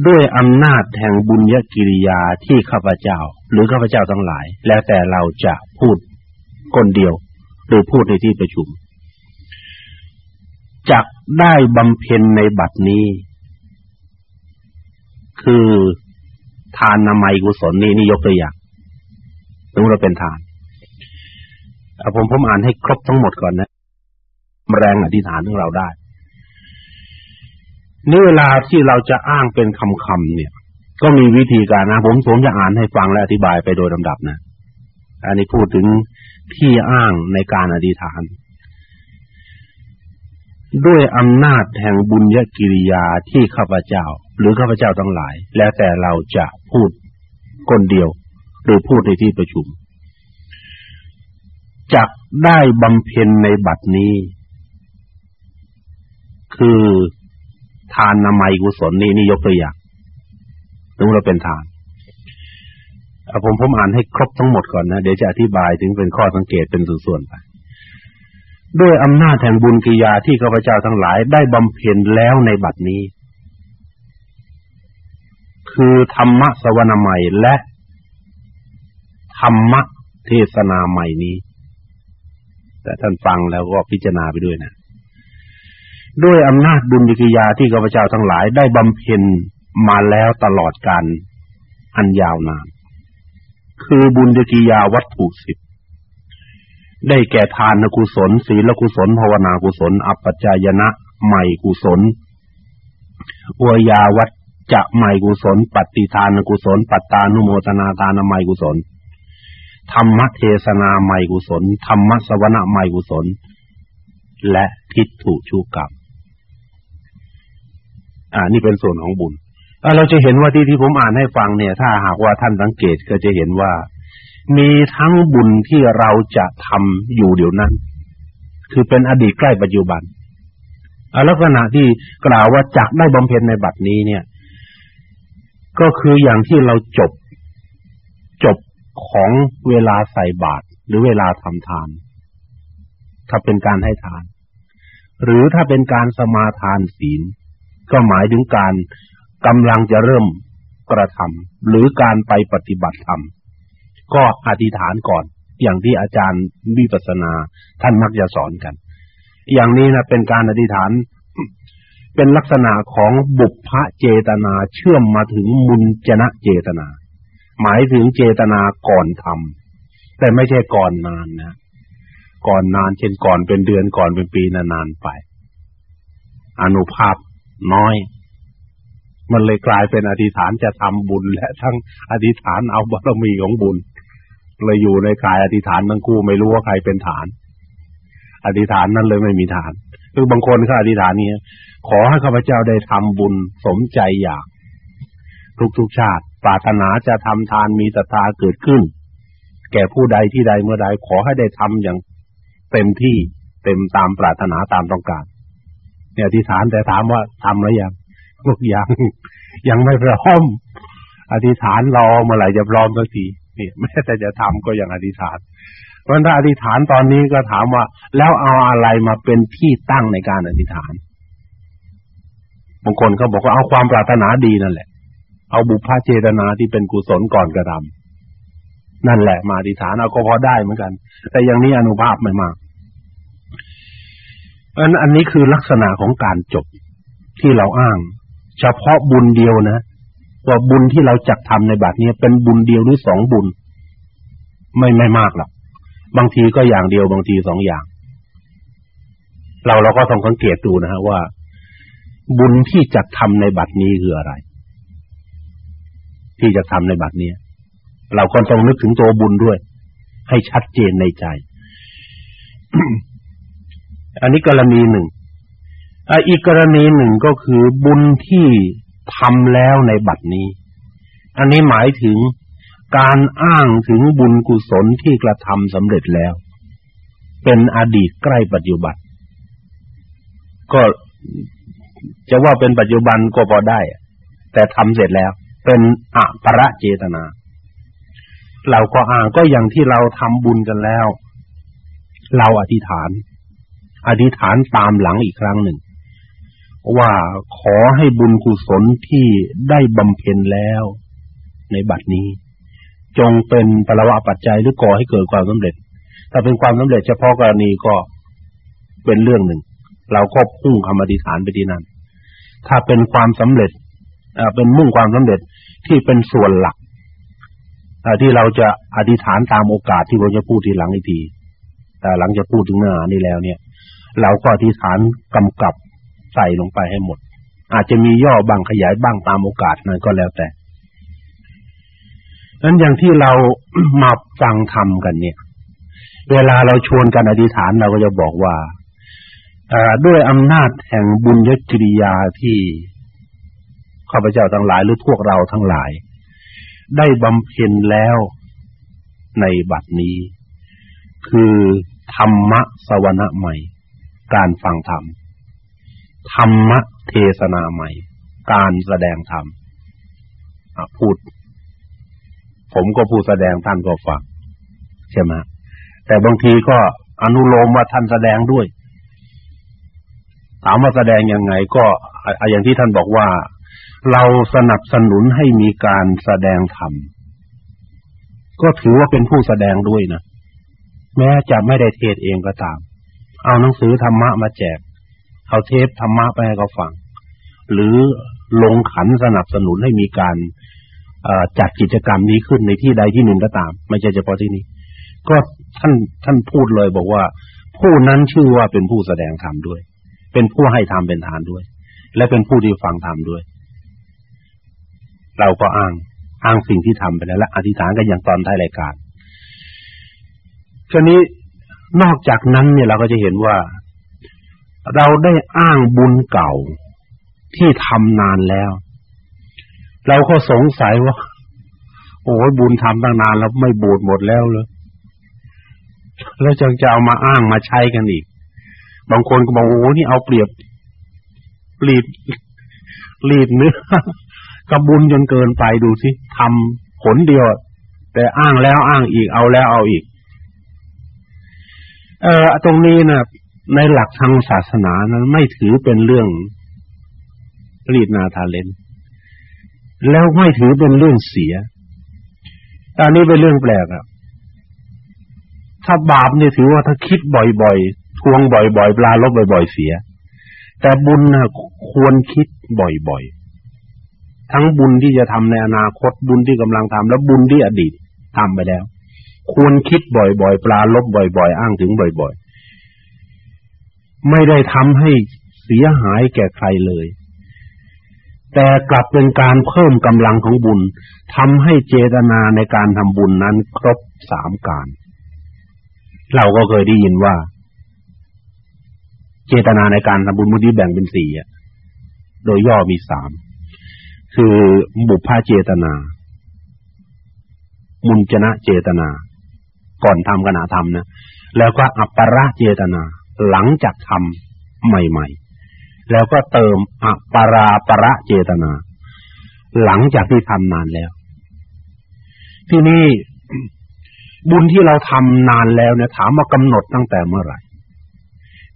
B: ด้วยอำนาจแห่งบุญญกิริยาที่ข้าพเจ้า หรือข้าพเจ้าทั้งหลาย แล้วแต่เราจะพูดคนเดียว หรือพูดในที่ประชุมจักได้บำเพ็ญในบัดนี้ คือ ทานนามัยกุศลนี่นี่ยกตัวอย่างสมมติเราเป็นทานผมผมอ่านให้ครบทั้งหมดก่อนนะแรงอธิษฐานของเราได้นี่เวลาที่เราจะอ้างเป็นคำๆเนี่ย ก็มีวิธีการนะผมผมจะอ่านให้ฟังและอธิบายไปโดยลำดับนะ อันนี้พูดถึงที่อ้างในการอธิษฐาน ด้วยอำนาจแห่งบุญญกิริยาที่ข้าพเจ้า หรือข้าพเจ้าทั้งหลาย แล้วแต่เราจะพูดคนเดียว หรือพูดในที่ประชุมจักได้บำเพ็ญในบัดนี้ คือทานนามัยกุศลนี่นี่ยกตัวอย่างถึงเราเป็นทานผมผมอ่านให้ครบทั้งหมดก่อนนะ เดี๋ยวจะอธิบายถึงเป็นข้อสังเกตเป็นส่วนๆไป ด้วยอำนาจแห่งบุญกิยาที่ข้าพเจ้าทั้งหลายได้บำเพ็ญแล้วในบัดนี้ คือธรรมะสวนาใหม่และธรรมะเทศนาใหม่นี้ แต่ท่านฟังแล้วก็พิจารณาไปด้วยนะ ด้วยอำนาจบุญวิกิยาที่ข้าพเจ้าทั้งหลายได้บำเพ็ญมาแล้วตลอดการอันยาวนาน คือบุญวิกิยาวัตถุสิบ ได้แก่ทานกุศล ศีลกุศลภาวนากุศล อัปปจายนะใหม่กุศลวยาวัตจะใหม่กุศล ปฏิทานกุศล ปัตตานุโมทนาทานใหม่กุศล ธรรมเทศนาใหม่กุศล ธรรมสวนาใหม่กุศล และทิฏฐุชุกรรม
A: อ่า นี่เป็นส่วนของบุญเราจะเห็นว่าที่ที่ผมอ่านให้ฟังเนี่ย ถ้าหากว่าท่านสังเกตก็จะเห็นว่า มีทั้งบุญที่เราจะทำอยู่เดี๋ยวนั้น คือเป็นอดีตใกล้ปัจจุบันลักษณะที่กล่าวว่าจักได้บำเพ็ญในบัดนี้เนี่ย ก็คืออย่างที่เราจบ จบของเวลาใส่บาตรหรือเวลาทำทาน ถ้าเป็นการให้ทาน หรือถ้าเป็นการสมาทานศีล ก็หมายถึงการกำลังจะเริ่มกระทำหรือการไปปฏิบัติธรรม ก็อธิษฐานก่อน อย่างที่อาจารย์วิปัสนา ท่านมักจะสอนกัน อย่างนี้นะเป็นการอธิษฐาน เป็นลักษณะของบุพพเจตนาเชื่อมมาถึงมุนจนะเจตนา หมายถึงเจตนาก่อนทำแต่ไม่ใช่ก่อนนานนะก่อนนานเช่นก่อนเป็นเดือนก่อนเป็นปีนานๆไป อนุภาพน้อย มันเลยกลายเป็นอธิษฐานจะทำบุญและทั้งอธิษฐานเอาบารมีของบุญ เลยอยู่ในกายอธิษฐานทั้งคู่ไม่รู้ว่าใครเป็นฐาน อธิษฐานนั้นเลยไม่มีฐาน คือบางคนเขาอธิษฐานนี้ขอให้ข้าพเจ้าได้ทำบุญสมใจอยาก ทุกๆชาติ ปรารถนาจะทำทานมีศรัทธาเกิดขึ้น แก่ผู้ใดที่ใดเมื่อใดขอให้ได้ทำอย่างเต็มที่เต็มตามปรารถนาตามต้องการ เนี่ยอธิษฐานแต่ถามว่าทำหรือยังพวกยังยังไม่พร้อม อธิษฐานรอเมื่อไหร่จะพร้อมสักที นี่แม้แต่จะทำก็ยังอธิษฐานเพราะถ้าอธิษฐานตอนนี้ก็ถามว่า แล้วเอาอะไรมาเป็นที่ตั้งในการอธิษฐานบางคนเขาบอกว่าเอาความปรารถนาดีนั่นแหละ เอาบุพเพเจตนาที่เป็นกุศลก่อนกระทำนั่นแหละมาอธิษฐานเอาก็พอได้เหมือนกัน แต่อย่างนี้อนุภาพไม่มากอันอันนี้คือลักษณะของการจบที่เราอ้าง เฉพาะบุญเดียวนะ ว่าบุญที่เราจักทำในบัดนี้เป็นบุญเดียวหรือสองบุญ ไม่ไม่มากหรอกบางทีก็อย่างเดียวบางทีสองอย่าง เราเราก็ต้องสังเกตดูนะฮะว่า บุญที่จักทำในบัดนี้คืออะไร ที่จะทำในบัดนี้เราก็ต้องนึกถึงตัวบุญด้วย ให้ชัดเจนในใจ อันนี้กรณีหนึ่งอีกกรณีหนึ่งก็คือบุญที่ ทำแล้วในบัดนี้ อันนี้หมายถึงการอ้างถึงบุญกุศลที่กระทำสำเร็จแล้ว เป็นอดีตใกล้ปัจจุบันก็จะว่าเป็นปัจจุบันก็พอได้ แต่ทำเสร็จแล้ว เป็นอภรเจตนา เราก็อ้างก็อย่างที่เราทำบุญกันแล้ว เราอธิษฐาน อธิษฐานตามหลังอีกครั้งหนึ่ง ว่าขอให้บุญกุศลที่ได้บำเพ็ญแล้ว ในบัดนี้ จงเป็นปรวะปัจจัยหรือก่อให้เกิดความสำเร็จ ถ้าเป็นความสำเร็จเฉพาะกรณีก็เป็นเรื่องหนึ่ง เราก็พุ่งคำอธิษฐานไปที่นั่นถ้าเป็นความสำเร็จเป็นมุ่งความสำเร็จที่เป็นส่วนหลักที่เราจะอธิษฐานตามโอกาสที่เราจะพูดทีหลังอีกทีแต่หลังจะพูดถึงเนื้อนี้แล้วเนี่ย เราก็อธิษฐานกำกับ ใส่ลงไปให้หมด อาจจะมีย่อบางขยายบ้างตามโอกาสนั้นก็แล้วแต่นั้นอย่างที่เรามาฟังทำกันเนี่ย เวลาเราชวนกันอธิษฐานเราก็จะบอกว่าด้วยอำนาจแห่งบุญยกิริยาที่ข้าพเจ้าทั้งหลายหรือพวกเราทั้งหลาย ได้บำเพ็ญแล้วในบัดนี้ คือธรรมะสวนะใหม่ การฟังธรรม ธรรมเทศนาใหม่ การแสดงธรรมพูด ผมก็พูดแสดงท่านก็ฟังใช่ไหมแต่บางทีก็อนุโลมว่าท่านแสดงด้วย ถามว่าแสดงยังไง ก็อย่างที่ท่านบอกว่า เราสนับสนุนให้มีการแสดงธรรมก็ถือว่าเป็นผู้แสดงด้วยนะแม้จะไม่ได้เทศเองก็ตาม เอาหนังสือธรรมะมาแจก เอาเทปธรรมะไปให้เขาฟัง หรือลงขันสนับสนุนให้มีการจัดกิจกรรมนี้ขึ้นในที่ใดที่หนึ่งก็ตาม ไม่ใช่เฉพาะที่นี้ ก็ท่านท่านพูดเลยบอกว่า ผู้นั้นชื่อว่าเป็นผู้แสดงธรรมด้วย เป็นผู้ให้ธรรมเป็นทานด้วย และเป็นผู้ที่ฟังธรรมด้วย เราก็อ้างอ้างสิ่งที่ทำไปแล้วและอธิษฐานกันอย่างตอนท้ายรายการทีนี้นอกจากนั้นเนี่ยเราก็จะเห็นว่า เราได้อ้างบุญเก่าที่ทำนานแล้ว เราก็สงสัยว่า โอ้ยบุญทำตั้งนานแล้วไม่บูดหมดแล้วเลยแล้วจึงจะเอามาอ้างมาใช้กันอีก บางคนก็บอกโอ้นี่เอาเปรียบรีดรีดเนื้อกระบุญจนเกินไปดูสิทำผลเดียว แต่อ้างแล้วอ้างอีกเอาแล้วเอาอีก เอ่อตรงนี้นะ ในหลักทางศาสนานั้นไม่ถือเป็นเรื่องรีดนาทาเลนแล้วไม่ถือเป็นเรื่องเสียอันนี้เป็นเรื่องแปลกอะถ้าบาปเนี่ยถือว่าถ้าคิดบ่อยๆ ทวงบ่อยๆ ปลาลบบ่อยๆ เสีย แต่บุญน่ะควรคิดบ่อยๆ ทั้งบุญที่จะทำในอนาคตบุญที่กำลังทำและบุญที่อดีตทำไปแล้ว ควรคิดบ่อยๆ ปลาลบบ่อยๆ อ้างถึงบ่อยๆ ไม่ได้ทำให้เสียหายแก่ใครเลย แต่กลับเป็นการเพิ่มกำลังของบุญทำให้เจตนาในการทำบุญนั้นครบสามการ เราก็เคยได้ยินว่า เจตนาในการทำบุญมุทิแบ่งเป็นสี่อะโดยย่อมีสามคือบุพพาเจตนา มุญจนะเจตนา ก่อนทำขณะทำนะ แล้วก็อัปปราเจตนา หลังจากทำใหม่ ๆ แล้วก็เติมอัปปราประเจตนา หลังจากที่ทำนานแล้ว ที่นี่บุญที่เราทำนานแล้วเนี่ย ถามว่ากำหนดตั้งแต่เมื่อไหร่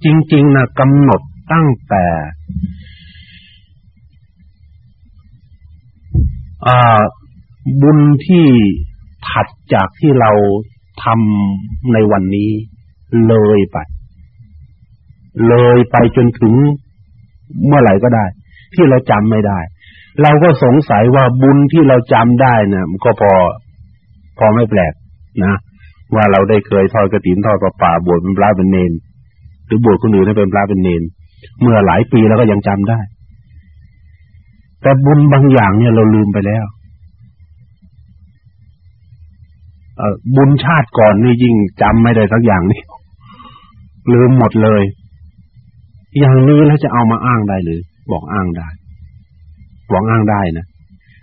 A: จริงๆนะกำหนดตั้งแต่บุญที่ถัดจากที่เราทำในวันนี้เลยไป เลยไปจนถึงเมื่อไหร่ก็ได้ ที่เราจำไม่ได้ เราก็สงสัยว่าบุญที่เราจำได้นะ่ะมันก็พอ พอไม่แปลกนะว่าเราได้เคยทอดกระถินทอดประป่าบวชเป็นพระเป็นเนนหรือบวชคนอื่นให้เป็นพระเป็นเนนเมื่อหลายปีแล้วก็ยังจำได้ แต่บุญบางอย่างเนี่ยเราลืมไปแล้วบุญชาติก่อนนี่ยิ่งจำไม่ได้สักอย่างนี่ลืมหมดเลย อย่างนี้แล้วจะเอามาอ้างได้หรือ บอกอ้างได้บอกอ้างได้นะ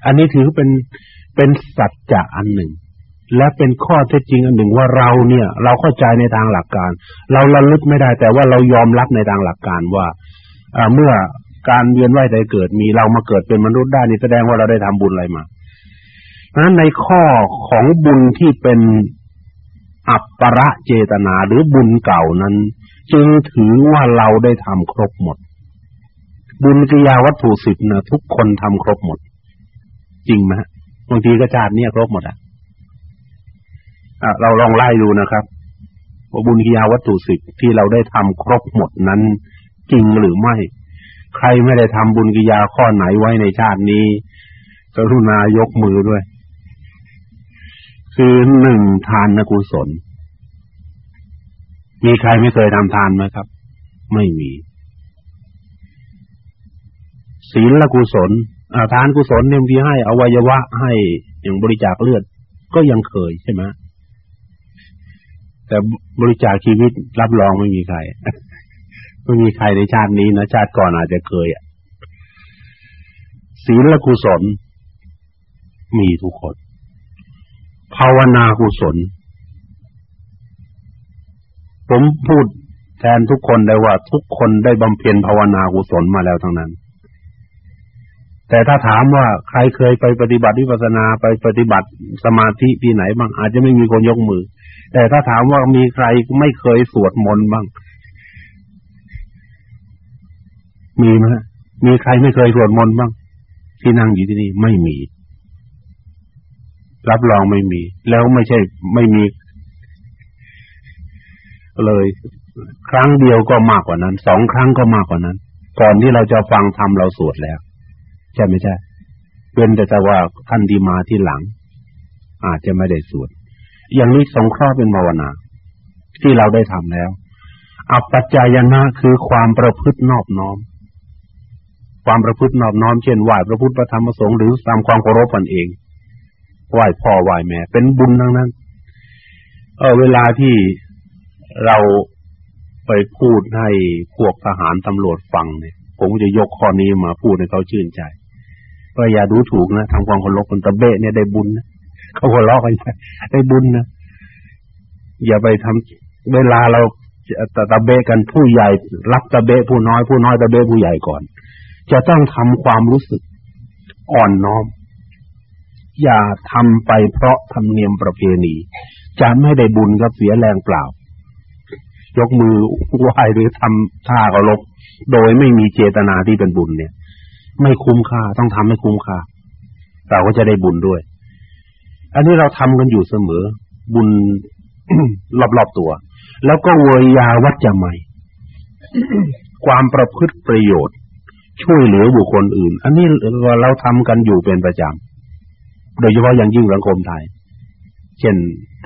A: อันนี้ถือเป็นเป็นสัจจะอันหนึ่ง และเป็นข้อเท็จจริงอันหนึ่งว่าเราเนี่ย เราเข้าใจในทางหลักการ เราระลึกไม่ได้ แต่ว่าเรายอมรับในทางหลักการว่าเมื่อการเวียนว่ายใจเกิดมีเรามาเกิดเป็นมนุษย์ได้นี่แสดงว่าเราได้ทำบุญอะไรมาเพราะนั้นในข้อของบุญที่เป็นอัปประเจตนาหรือบุญเก่านั้น จึงถือว่าเราได้ทำครบหมด บุญกิยาวัตถุสิบนะทุกคนทำครบหมด จริงไหมบางทีก็ชาติเนี่ยครบหมดอะเราลองไล่ดูนะครับว่าบุญกิยาวัตถุสิบที่เราได้ทำครบหมดนั้น จริงหรือไม่ ใครไม่ได้ทำบุญกิยาข้อไหนไว้ในชาตินี้กรุณายกมือด้วย คือหนึ่งทานกุศล มีใครไม่เคยทำทานไหมครับ ไม่มี ศีลกุศลทานกุศลเนี่ยที่ให้อวัยวะให้อย่างบริจาคเลือด ก็ยังเคยใช่ไหมแต่บริจาคชีวิตรับรองไม่มีใครไม่มีใครในชาตินี้นะชาติก่อนอาจจะเคยอะศีลกุศลมีทุกคน ภาวนากุศล ผมพูดแทนทุกคนได้ว่าทุกคนได้บำเพ็ญภาวนากุศลมาแล้วทั้งนั้น แต่ถ้าถามว่าใครเคยไปปฏิบัติวิปัสสนาไปปฏิบัติสมาธิที่ไหนบ้างอาจจะไม่มีคนยกมือ แต่ถ้าถามว่ามีใครไม่เคยสวดมนต์บ้าง มีไหมมีใครไม่เคยสวดมนต์บ้าง ที่นั่งอยู่ที่นี่ไม่มี รับรองไม่มี แล้วไม่ใช่ ไม่มี เลย ครั้งเดียวก็มากกว่านั้นสองครั้งก็มากกว่านั้น ก่อนที่เราจะฟังธรรมเราสวดแล้ว ใช่ไม่ใช่เป็นแต่จะว่าท่านที่มาที่หลัง อาจจะไม่ได้สวดอย่างนี้สงเคราะห์เป็นภาวนา ที่เราได้ทำแล้ว อัปปัจจายนะคือความประพฤตินอบน้อม ความประพฤตินอบน้อมเช่นไหว้พระพุทธพระธรรมพระสงฆ์หรือตามความเคารพกันเองไหว้พ่อไหว้แม่เป็นบุญทั้งนั้น เออเวลาที่ เราไปพูดให้พวกทหารตำรวจฟังเนี่ย ผมจะยกข้อนี้มาพูดให้เขาชื่นใจว่าอย่าดูถูกนะทำความเคารพคนตะเบะเนี่ยได้บุญนะเขาหัวเราะกันได้บุญนะอย่าไปทำเวลาเราตะตะเบะกันผู้ใหญ่ รับตะเบะผู้น้อยผู้น้อยตะเบะผู้ใหญ่ก่อน จะต้องทำความรู้สึกอ่อนน้อม อย่าทำไปเพราะธรรมเนียมประเพณี จะไม่ได้บุญก็เสียแรงเปล่า ยกมือไหว้หรือทำท่าเคารพโดยไม่มีเจตนาที่เป็นบุญเนี่ย ไม่คุ้มค่าต้องทำให้คุ้มค่าเราก็จะได้บุญด้วย อันนี้เราทำกันอยู่เสมอ บุญรอบๆตัว แล้วก็เวยาวัจจะใหม่ ความประพฤติประโยชน์ ช่วยเหลือบุคคลอื่น อันนี้เราทำกันอยู่เป็นประจำโดยเฉพาะอย่างยิ่งสังคมไทย เช่น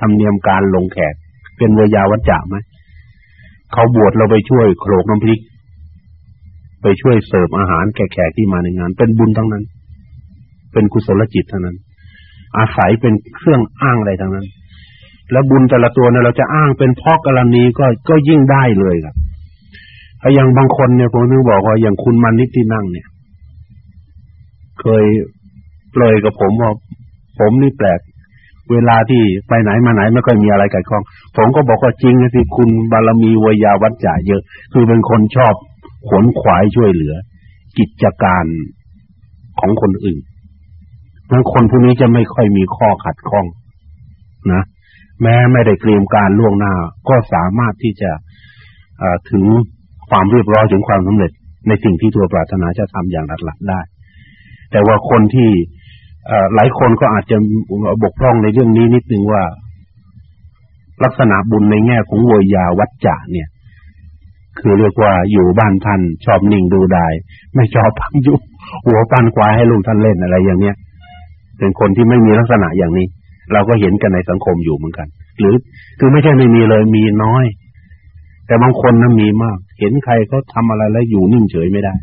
A: ธรรมเนียมการลงแขกเป็นเวยาวัจจะไหม เขาบวชเราไปช่วยโขลกน้ำพริก ไปช่วยเสิร์ฟอาหารแขกที่มาในงาน เป็นบุญทั้งนั้น เป็นกุศลจิตทั้งนั้น อาศัยเป็นเครื่องอ้างอะไรทั้งนั้น แล้วบุญแต่ละตัวเนี่ยเราจะอ้างเป็นพ่อกรณีก็ก็ยิ่งได้เลยครับถ้าอย่างบางคนเนี่ยผมนึกบอกว่าอย่างคุณมานิตที่นั่งเนี่ย เคยเลยกับผมว่าผมนี่แปลก เวลาที่ไปไหนมาไหนไม่ค่อยมีอะไรกัดข้องผมก็บอกว่าจริงนะที่คุณบารมีวยาวัจจะเยอะ คือเป็นคนชอบขนขวายช่วยเหลือ กิจการของคนอื่นนั้นคนพวกนี้จะไม่ค่อยมีข้อขัดข้อง นะ แม้ไม่ได้เตรียมการล่วงหน้า ก็สามารถที่จะถึงความเรียบร้อยถึงความสำเร็จ ในสิ่งที่ตัวปรารถนาจะทำอย่างหลักๆได้ แต่ว่าคนที่ หลายคนก็อาจจะบกพร่องในเรื่องนี้นิดนึงว่า ลักษณะบุญในแง่ของวยาวัจจะเนี่ย คือเรียกว่าอยู่บ้านท่านชอบนิ่งดูได้ไม่ชอบพังยุหัวปันควายให้ลุงท่านเล่นอะไรอย่างเนี้ยเป็นคนที่ไม่มีลักษณะอย่างนี้ เราก็เห็นกันในสังคมอยู่เหมือนกัน หรือคือไม่ใช่ไม่มีเลยมีน้อย แต่บางคนนั้นมีมาก เห็นใครเขาทาอะไรแล้วอยู่นิ่งเฉยไม่ได้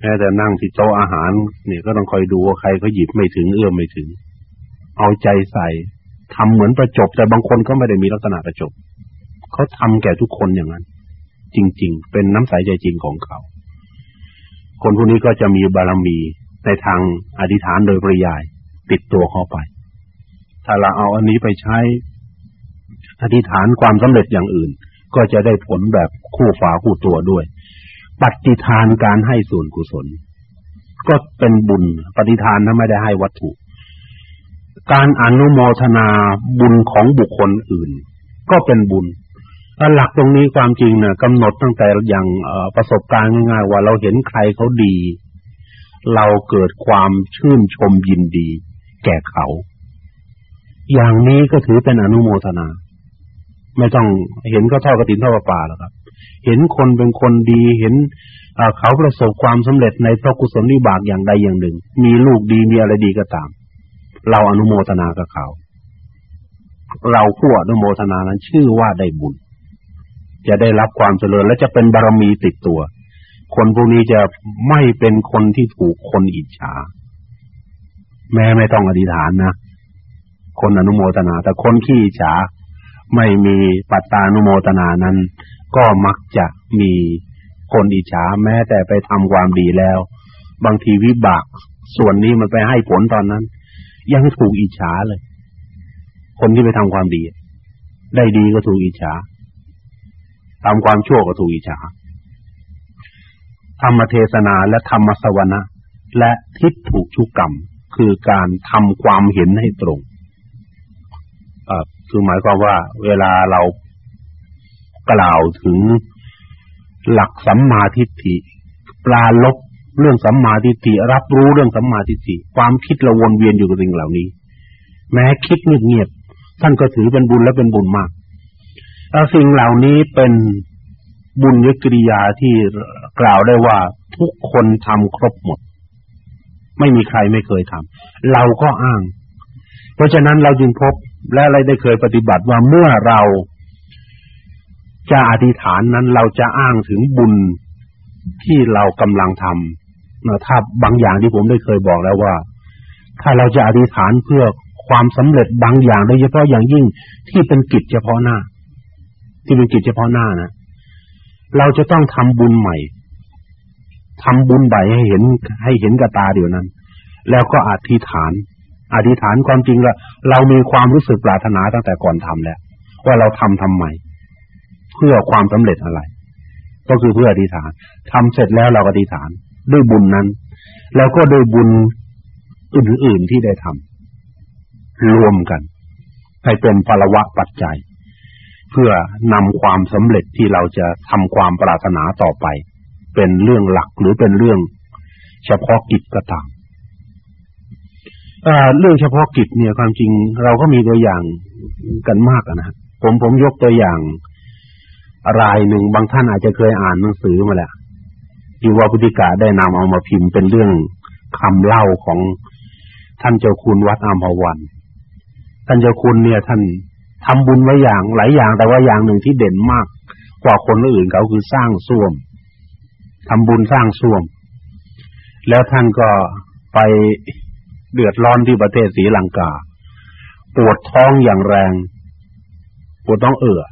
A: แม้แต่นั่งที่โต๊ะอาหารเนี่ยก็ต้องคอยดูว่าใครเขาหยิบไม่ถึงเอื้อมไม่ถึง เอาใจใส่ทำเหมือนประจบ แต่บางคนก็ไม่ได้มีลักษณะประจบเขาทำแก่ทุกคนอย่างนั้น จริง ๆ เป็นน้ำใสใจจริงของเขา คนพวกนี้ก็จะมีบารมีในทางอธิษฐานโดยปริยาย ติดตัวเข้าไป ถ้าเราเอาอันนี้ไปใช้อธิษฐานความสำเร็จอย่างอื่น ก็จะได้ผลแบบคู่ฝาคู่ตัวด้วย ปฏิทานการให้ส่วนกุศล ก็เป็นบุญ ปฏิทานนั้นไม่ได้ให้วัตถุ การอนุโมทนาบุญของบุคคลอื่น ก็เป็นบุญหลักตรงนี้ความจริงนี่ยกำหนดตั้งแต่อย่างประสบการณ์ง่ายๆว่าเราเห็นใครเขาดี เราเกิดความชื่นชมยินดี แก่เขา อย่างนี้ก็ถือเป็นอนุโมทนา ไม่ต้องเห็นก็เท่ากระตินเท่าป่าแล้วครับ เห็นคนเป็นคนดีเห็นเขาประสบความสำเร็จในพระกุศลนิบากอย่างใดอย่างหนึ่ง มีลูกดีมีอะไรดีก็ตาม เราอนุโมทนากับเขา เราผู้อนุโมทนานั้นชื่อว่าได้บุญ จะได้รับความเจริญและจะเป็นบารมีติดตัว คนพวกนี้จะไม่เป็นคนที่ถูกคนอิจฉา แม้ไม่ต้องอธิษฐานนะ คนอนุโมทนา แต่คนขี้อิจฉา ไม่มีปัตตานุโมทนานั้น ก็มักจะมีคนอิจฉาแม้แต่ไปทำความดีแล้ว บางทีวิบาก ส่วนนี้มันไปให้ผลตอนนั้น ยังถูกอิจฉาเลย คนที่ไปทำความดี ได้ดีก็ถูกอิจฉาทำความชั่วก็ถูกอิจฉาธรรมเทศนาและธรรมสวนะและทิฏฐุชุกรรม คือการทำความเห็นให้ตรงอ่า คือหมายความว่า เวลาเรากล่าวถึงหลักสัมมาทิฏฐิปลาลบเรื่องสัมมาทิฏฐิรับรู้เรื่องสัมมาทิฏฐิความคิดเราวนเวียนอยู่กับสิ่งเหล่านี้ แม้คิดเงียบๆท่านก็ถือเป็นบุญและเป็นบุญมากแล้วสิ่งเหล่านี้เป็นบุญยกิริยาที่กล่าวได้ว่าทุกคนทำครบหมด ไม่มีใครไม่เคยทำเราก็อ้าง เพราะฉะนั้นเราจึงพบ และอะไรได้เคยปฏิบัติว่าเมื่อเราจะอธิษฐานนั้นเราจะอ้างถึงบุญที่เรากำลังทำนะถ้าบางอย่างที่ผมได้เคยบอกแล้วว่า ถ้าเราจะอธิษฐานเพื่อความสำเร็จบางอย่างโดยเฉพาะอย่างยิ่งที่เป็นกิจเฉพาะหน้า ที่เป็นกิจเฉพาะหน้านะเราจะต้องทำบุญใหม่ทำบุญใหม่ให้เห็นให้เห็นกับตาเดี๋ยวนั้น แล้วก็อธิษฐาน อธิษฐานความจริงละเรามีความรู้สึกปรารถนาตั้งแต่ก่อนทำแล้วว่าเราทำทำไมเพื่อความสำเร็จอะไร ก็คือเพื่ออธิษฐานทำเสร็จแล้วเราอธิษฐานด้วยบุญนั้น แล้วก็ด้วยบุญอื่น ๆที่ได้ทำรวมกันให้เป็นภลวะปัจจัย เพื่อนำความสำเร็จที่เราจะทำความปรารถนาต่อไป เป็นเรื่องหลักหรือเป็นเรื่องเฉพาะกิจก็ตาม เรื่องเฉพาะกิจเนี่ยความจริงเราก็มีตัวอย่างกันมากนะผมผมยกตัวอย่าง รายหนึ่งบางท่านอาจจะเคยอ่านหนังสือมาแล้วอยู่ว่าพุทธิกาได้นำเอามาพิมพ์เป็นเรื่องคำเล่าของท่านเจ้าคุณวัดอามพวัน ท่านเจ้าคุณเนี่ย ท่านทำบุญไว้อย่างหลายอย่าง แต่ว่าอย่างหนึ่งที่เด่นมาก กว่าคนอื่นเขาคือสร้างส้วมทำบุญสร้างส้วม แล้วท่านก็ไป เดือดร้อนที่ประเทศศรีลังกา ปวดท้องอย่างแรง ปวดท้องเอือ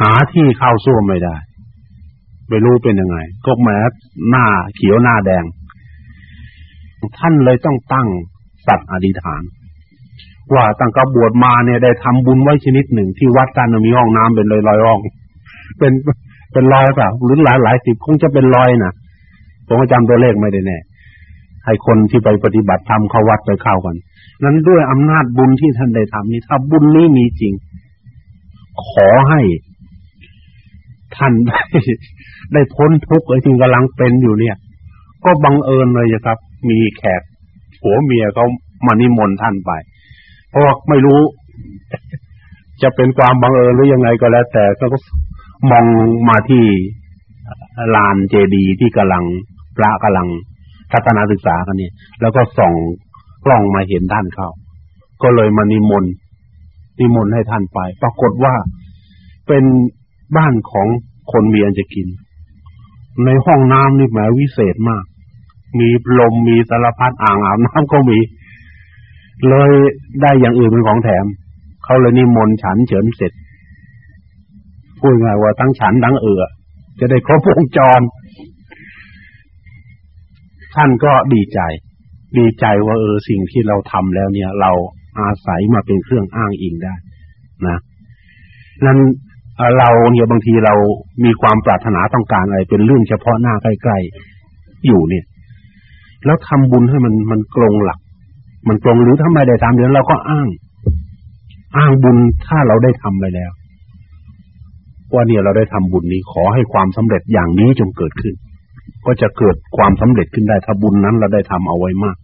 A: หาที่เข้าส้วมไม่ได้ไม่รู้เป็นยังไง ก็แม้หน้าเขียวหน้าแดง ท่านเลยต้องตั้งสัตว์อธิษฐาน ว่าตั้งกระบวชมาเนี่ยได้ทำบุญไว้ชนิดหนึ่งที่วัดกันมีห้องน้ำเป็นลอยลอยห้อง เป็นเป็นลอยเปล่าหรือหลายหลายสิบคงจะเป็นลอยนะผมจำตัวเลขไม่ได้แน่ ให้คนที่ไปปฏิบัติธรรมเข้าวัดไปเข้ากันนั้นด้วยอำนาจบุญที่ท่านได้ทำนี้ถ้าบุญนี้มีจริง ขอให้ท่านได้ได้พ้นทุกข์ไอ้ที่กำลังเป็นอยู่เนี่ย ก็บังเอิญเลยครับ มีแขกผัวเมียเขามานิมนต์ท่านไป เพราะไม่รู้ จะเป็นความบังเอิญหรือยังไงก็แล้ว แต่ก็มองมาที่ลานเจดีย์ที่กำลังพระกำลัง ทัศนศึกษากันนี่แล้วก็ส่องกล้องมาเห็นท่านเข้า ก็เลยมานิมนต์นิมนต์ให้ท่านไป ปรากฏว่าเป็นบ้านของคนมีอันจะกิน ในห้องน้ำนี่หมายวิเศษมาก มีลมมีสารพัดอ่างอาบน้ำก็มี เลยได้อย่างอื่นเป็นของแถม เขาเลยนิมนต์ฉันเฉินเสร็จพูดง่ายว่าทั้งฉันทั้งเอือจะได้ครบวงจร ท่านก็ดีใจ ดีใจว่าเออสิ่งที่เราทำแล้วเนี่ย เราอาศัยมาเป็นเครื่องอ้างอิงได้ นะนั้นเราเนี่ยบางทีเรามีความปรารถนาต้องการอะไร เป็นเรื่องเฉพาะหน้าใกล้ๆอยู่เนี่ย แล้วทำบุญให้มันมันกลงหลัก มันกลงหรือถ้าไมได้ทำเดี๋ยวเราก็อ้าง อ้างบุญถ้าเราได้ทำไปแล้วว่าเนี่ยเราได้ทำบุญนี้ขอให้ความสำเร็จอย่างนี้จงเกิดขึ้น ก็จะเกิดความสำเร็จขึ้นได้ถ้าบุญนั้นเราได้ทำเอาไว้มาก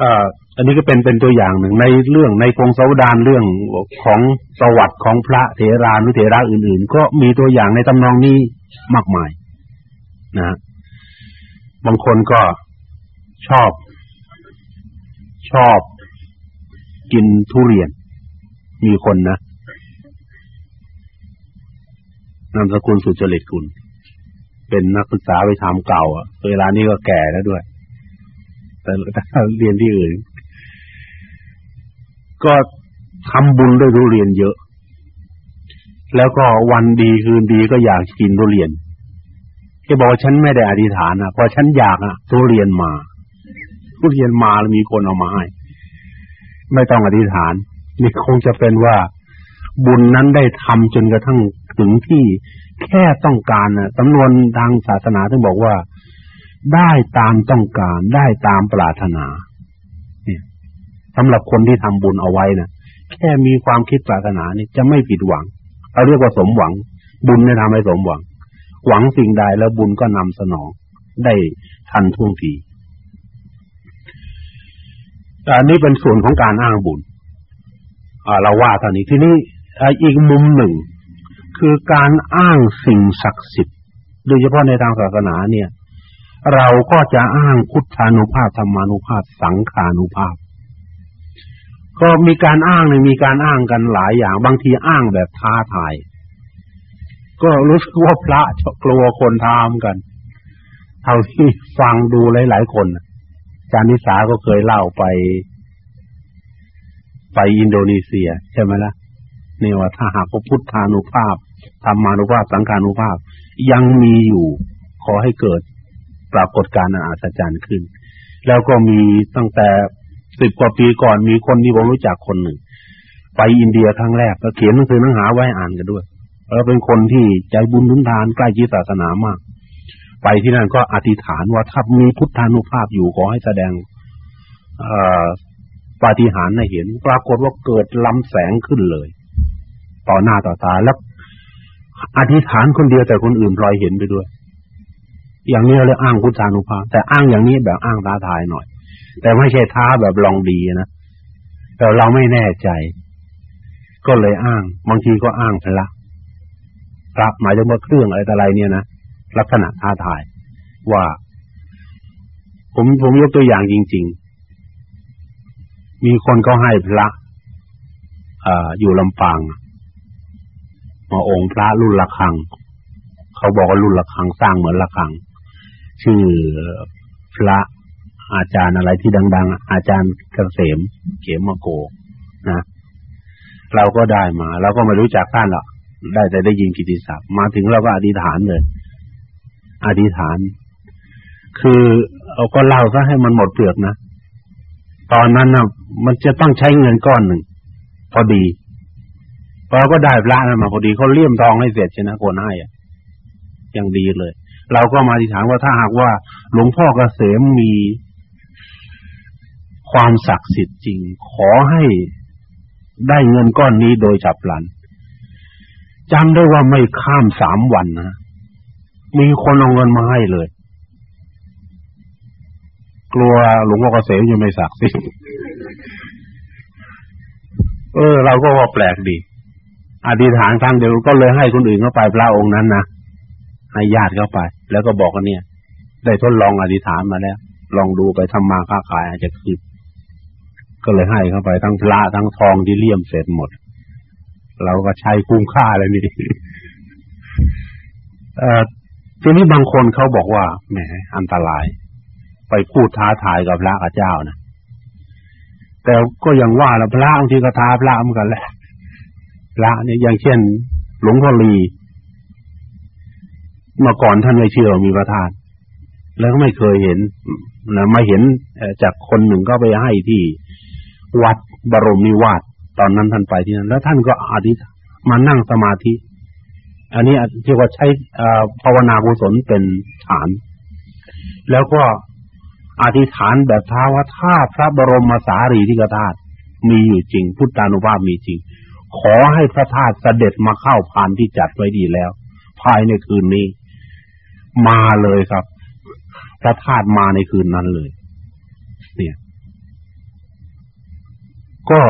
A: อ่าอันนี้ก็เป็นเป็นตัวอย่างหนึ่งในเรื่องในพงศาวดารเรื่องของสวัสดิ์ของพระเถรานุเถระอื่น ๆ ก็มีตัวอย่างในตำนองนี้มากมาย นะบางคนก็ชอบ ชอบกินทุเรียน มีคนนะ นามสกุลสุจริตกุล เป็นนักศึกษาไปทำเก่า อะ เวลานี้ก็แก่แล้วด้วย แต่เรียนที่อื่น ก็ทำบุญด้วยทุเรียนเยอะ แล้วก็วันดีคืนดีก็อยากกินทุเรียนแกบอกฉันไม่ได้อธิษฐานอะพอฉันอยากอะทุเรียนมาทุเรียนมาแล้วมีคนเอามาให้ ไม่ต้องอธิษฐานนี่คงจะเป็นว่าบุญนั้นได้ทำจนกระทั่ง ถึงที่แค่ต้องการน่ะสำนวนทางศาสนาถึงบอกว่า ได้ตามต้องการได้ตามปรารถนา เนี่ยสำหรับคนที่ทำบุญเอาไว้นะแค่มีความคิดปรารถนานี่จะไม่ผิดหวังเราเรียกว่าสมหวัง บุญเนี่ยทำให้สมหวัง หวังสิ่งใดแล้วบุญก็นำสนอง ได้ทันท่วงทีอันนี้เป็นส่วนของการอ้างบุญเราว่าเท่านี้ทีนี้อีกมุมหนึ่ง คือการอ้างสิ่งศักดิ์สิทธิ์โดยเฉพาะในทางศาสนาเนี่ย เราก็จะอ้างพุทธานุภาพธรรมานุภาพ สังขานุภาพ ก็มีการอ้างเลยมีการอ้างกันหลายอย่าง บางทีอ้างแบบท้าทาย ก็รู้สึกว่าพระกลัวคนทำกันเท่าที่ฟังดูหลายๆคนจารย์นิสาก็เคยเล่าไป ไปอินโดนีเซีย ใช่ไหมละ่ะนี่ว่าถ้าหากว่าพุทธานุภาพ ธรรมานุภาพสังขานุภาพ ยังมีอยู่ขอให้เกิดปรากฏการณ์อัศจรรย์ขึ้น แล้วก็มีตั้งแต่สิบกว่าปีก่อนมีคนที่ผมรู้จักคนหนึ่ง ไปอินเดียครั้งแรกก็เขียนหนังสือหนังหาไว้อ่านกันด้วยแล้วเป็นคนที่ใจบุญทุนทานใกล้ชิดศาสนามาก ไปที่นั่นก็อธิษฐานว่าถ้ามีพุทธานุภาพอยู่ขอให้แสดงปาฏิหาริย์ให้เห็น ปรากฏว่าเกิดลำแสงขึ้นเลย ต่อหน้าต่อตาแล้ว อธิษฐานคนเดียวแต่คนอื่นพลอยเห็นไปด้วย อย่างนี้เลยกอ้างพุทธานุภาพ แต่อ้างอย่างนี้แบบอ้างท้าทายหน่อย แต่ไม่ใช่ท้าแบบลองดีนะแต่เราไม่แน่ใจ ก็เลยอ้าง บางทีก็อ้างพระพระหมายถึงว่าเครื่องอะไรต่อะไรเนี่ยนะลักษณะท้าทาย ว่า ผมผมยกตัวอย่างจริง ๆ มีคนเขาให้พระอ่าอยู่ลำปาง มาองค์พระรุ่นละคัง เขาบอกว่ารุ่นละคังสร้างเหมือนละคัง ชื่อพระอาจารย์อะไรที่ดัง ๆ อาจารย์เกษมเขมโกนะเราก็ได้มาเราก็ไม่รู้จักท่านหรอกได้แต่ได้ยินกิติศัพท์มาถึงเราก็อธิษฐานเลย อธิษฐาน คือเอาก็เล่าซะให้มันหมดเปลือกนะ ตอนนั้นนะมันจะต้องใช้เงินก้อนหนึ่งพอดี เราก็ได้พระนั้นมาพอดีเขาเลี่ยมทองให้เสร็จชนะโกนให้อย่างดีเลย เราก็มาอธิษฐานว่าถ้าหากว่า หลวงพ่อเกษมมีความศักดิ์สิทธิ์จริง ขอให้ได้เงินก้อนนี้โดยจับหลันจำได้ว่าไม่ข้ามสามวันนะ มีคนเอาเงินมาให้เลย กลัวหลวงพ่อเกษมจะไม่ศักดิ์สิทธิ์เออ เราก็ว่าแปลกดี อธิษฐานครั้งเดียวก็เลยให้คนอื่นเข้าไปพระองค์นั้นนะให้ญาติเข้าไป แล้วก็บอกกันเนี่ย ได้ทดลองอธิษฐานมาแล้ว ลองดูไปทำมาค้าขายอาจจะคืนก็เลยให้เข้าไปทั้งพระทั้งทองที่เลี่ยมเสร็จหมด เราก็ใช้คุ้มค่าเลยนี่เอ่อทีนี้บางคนเขาบอกว่าแหมอันตราย ไปพูดท้าทายกับพระกับเจ้านะแต่ก็ยังว่าแล้วพระบางทีก็ท้าพระเหมือนกันแหละ พระเนี่ยอย่างเช่น หลวงพ่อลีเมื่อก่อนท่านไม่เชื่อมีพระธาตุแล้วก็ไม่เคยเห็นนะมาเห็นจากคนหนึ่งก็ไปให้ที่วัดบรมนิวาสตอนนั้นท่านไปที่นั่นแล้วท่านก็อธิษมานั่งสมาธิ อันนี้เรียกว่าใช้ภาวนากุศลเป็นฐาน แล้วก็อธิษฐานแบบท้าว่าถ้าพระบรมสารีริกธาตุมีอยู่จริง พุทธานุภาพมีจริง ขอให้พระธาตุเสด็จมาเข้าพานที่จัดไว้ดีแล้ว ภายในคืนนี้ มาเลยครับ พระธาตุมาในคืนนั้นเลย เนี่ย ก็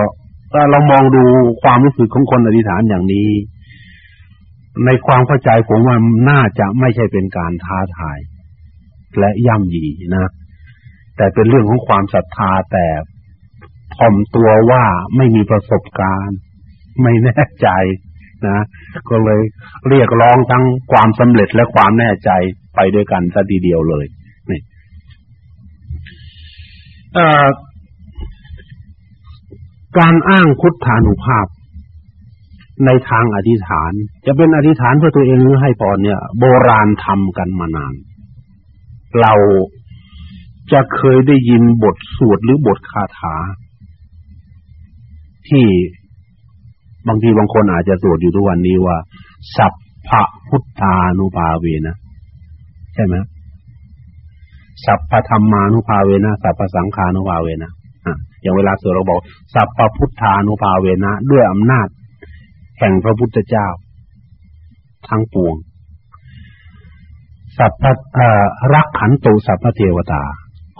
A: ถ้าเรามองดูความรู้สึกของคนอธิษฐานอย่างนี้ ในความเข้าใจผมว่าน่าจะไม่ใช่เป็นการท้าทาย และย่ำยีนะแต่เป็นเรื่องของความศรัทธาแต่ถ่อมตัวว่าไม่มีประสบการณ์ ไม่แน่ใจนะก็เลยเรียกร้องทั้งความสำเร็จและความแน่ใจไปด้วยกันซะทีเดียวเลยนี่การอ้างพุทธานุภาพ ในทางอธิษฐาน จะเป็นอธิษฐานเพื่อตัวเองหรือให้พรเนี่ย โบราณทำกันมานาน เราจะเคยได้ยินบทสวดหรือบทคาถา ที่ บางทีบางคนอาจจะสวดอยู่ทุกวันนี้ว่า สัพพะพุทธานุภาเวนะใช่ไหมสัพพธรรมานุภาเวนะสัพพสังขานุภาเวนะอย่างเวลาสวดเราบอก สัพพพุทธานุภาเวนะด้วยอำนาจ แห่งพระพุทธเจ้า ทั้งปวง สัพพรักขันตุสัพพเทวตา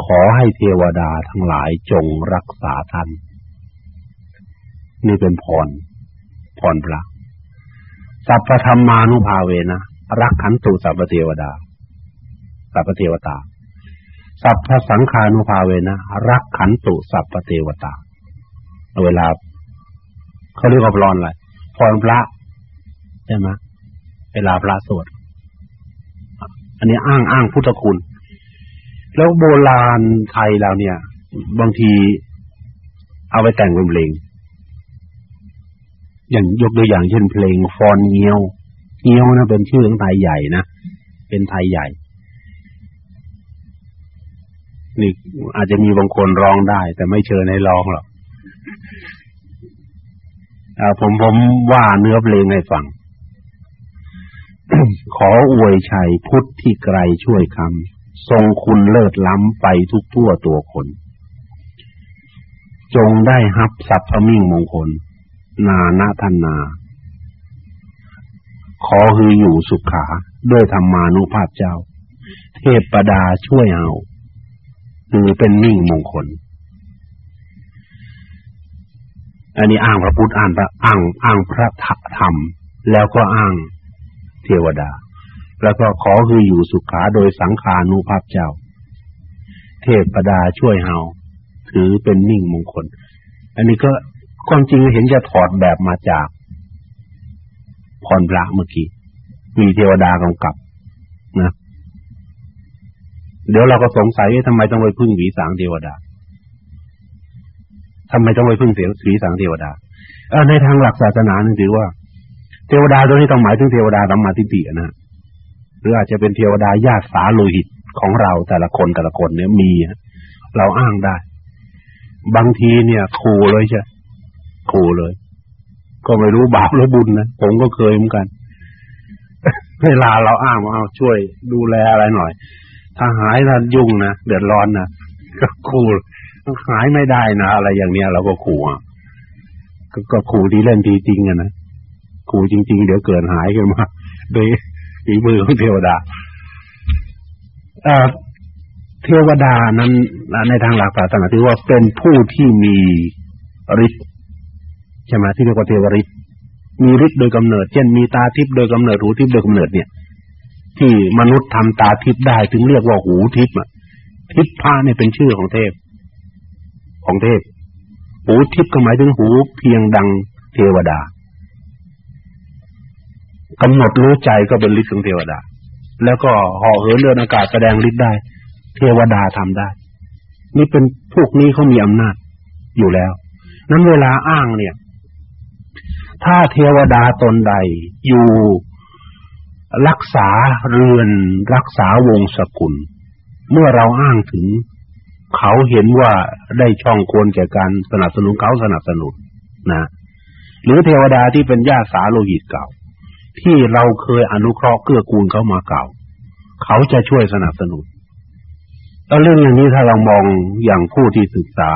A: ขอให้เทวดาทั้งหลายจงรักษาท่านนี่เป็นพร พรพระสัพพธรรมานุภาเวนะรักขันตุสัพพเทวดา สัพพเทวตา สัพพสังขานุภาเวนะรักขันตุสัพพเทวตา เวลาเขาเรียกว่าพรอะไรพรพระใช่ไหมเวลาพระสวดอันนี้อ้างอ้างพุทธคุณ แล้วโบราณไทยเราเนี่ย บางทีเอาไปแต่งเป็นเพลง อย่างยกตัวอย่างเช่นเพลงฟอนเงียวเงียวนะเป็นชื่อของไทยใหญ่นะเป็นไทยใหญ่นี่อาจจะมีบางคนร้องได้ แต่ไม่เชิญให้ร้องหรอกอ่าผมผมว่าเนื้อเพลงให้ฟัง ขออวยชัยพุทธที่ไกลช่วยคำทรงคุณเลิศล้ำไปทุกทั่วตัวคน จงได้ฮับสัพพมิ่งมงคล นานาธนา ขอคืออยู่สุขา ด้วยธรรมานุภาพเจ้า เทพประดาช่วยเอาคือเป็นมิ่งมงคล อันนี้อ้างพระพุทธอ้างพระอ้างอ้างพระธรรม แล้วก็อ้างเทวดา แล้วก็ขอคืออยู่สุขาโดยสังขานุภาพเจ้า เทพประดาช่วยเฮาถือเป็นมิ่งมงคล อันนี้ก็ ความจริงเห็นจะถอดแบบมาจากพรพระเมื่อกี้ มีเทวดากำกับนะเดี๋ยวเราก็สงสัยว่าทำไมต้องไปพึ่งหวีสางเทวดาทำไมต้องไปพึ่งเสียงหวีสางเทวดาเอในทางหลักศาสนานี่ถือว่า เทวดาตัวนี้ต้องหมายถึงเทวดาธรรมาทิฏฐินะหรืออาจจะเป็นเทวดาญาติสาโลหิตของเราแต่ละคนแต่ละคนเนี่ยมีเราอ้างได้ บางทีเนี่ยขู่เลยใช่ ขู่เลย ก็ไม่รู้บาปหรือบุญนะผมก็เคยเหมือนกัน เวลาเราอ้างว่าเอาช่วยดูแลอะไรหน่อย ถ้าหายถ้ายุ่งนะเดือดร้อนนะก็ขู่หายไม่ได้นะอะไรอย่างเนี้ยเราก็ขู่อะก็ขู่ที่เล่นทีจริงอะนะขู่จริง ๆ เดี๋ยวเกิดหายขึ้นมาโดยฝีมือของเทวดาเอ่อเทวดานั้นในทางหลักศาสนาถือว่าเป็นผู้ที่มีฤทธิ์ ใช่ไหมที่เรียกว่าเทวฤทธิ์มีฤทธิ์โดยกำเนิด เช่นมีตาทิพย์โดยกำเนิดหูทิพย์โดยกำเนิดเนี่ย ที่มนุษย์ทำตาทิพย์ได้ถึงเรียกว่าหูทิพย์อะทิพย์พาเนี่ยเป็นชื่อของเทพ ของเทพ หูทิพย์ก็หมายถึงหูเพียงดังเทวดากำหนดรู้ใจก็เป็นฤทธิ์ของเทวดา แล้วก็ห่อเหินเดินอากาศแสดงฤทธิ์ได้ เทวดาทำได้ นี่เป็นพวกนี้เขามีอำนาจอยู่แล้ว นั้นเวลาอ้างเนี่ย ถ้าเทวดาตนใด อยู่รักษาเรือนรักษาวงศกุล เมื่อเราอ้างถึง เขาเห็นว่าได้ช่องควรแก่การสนับสนุนเขาสนับสนุนนะ หรือเทวดาที่เป็นญาติสาโลหิตเก่า ที่เราเคยอนุเคราะห์เกื้อกูลเขามาเก่า เขาจะช่วยสนับสนุนแล้วเรื่องอย่างนี้ถ้าเรามองอย่างผู้ที่ศึกษา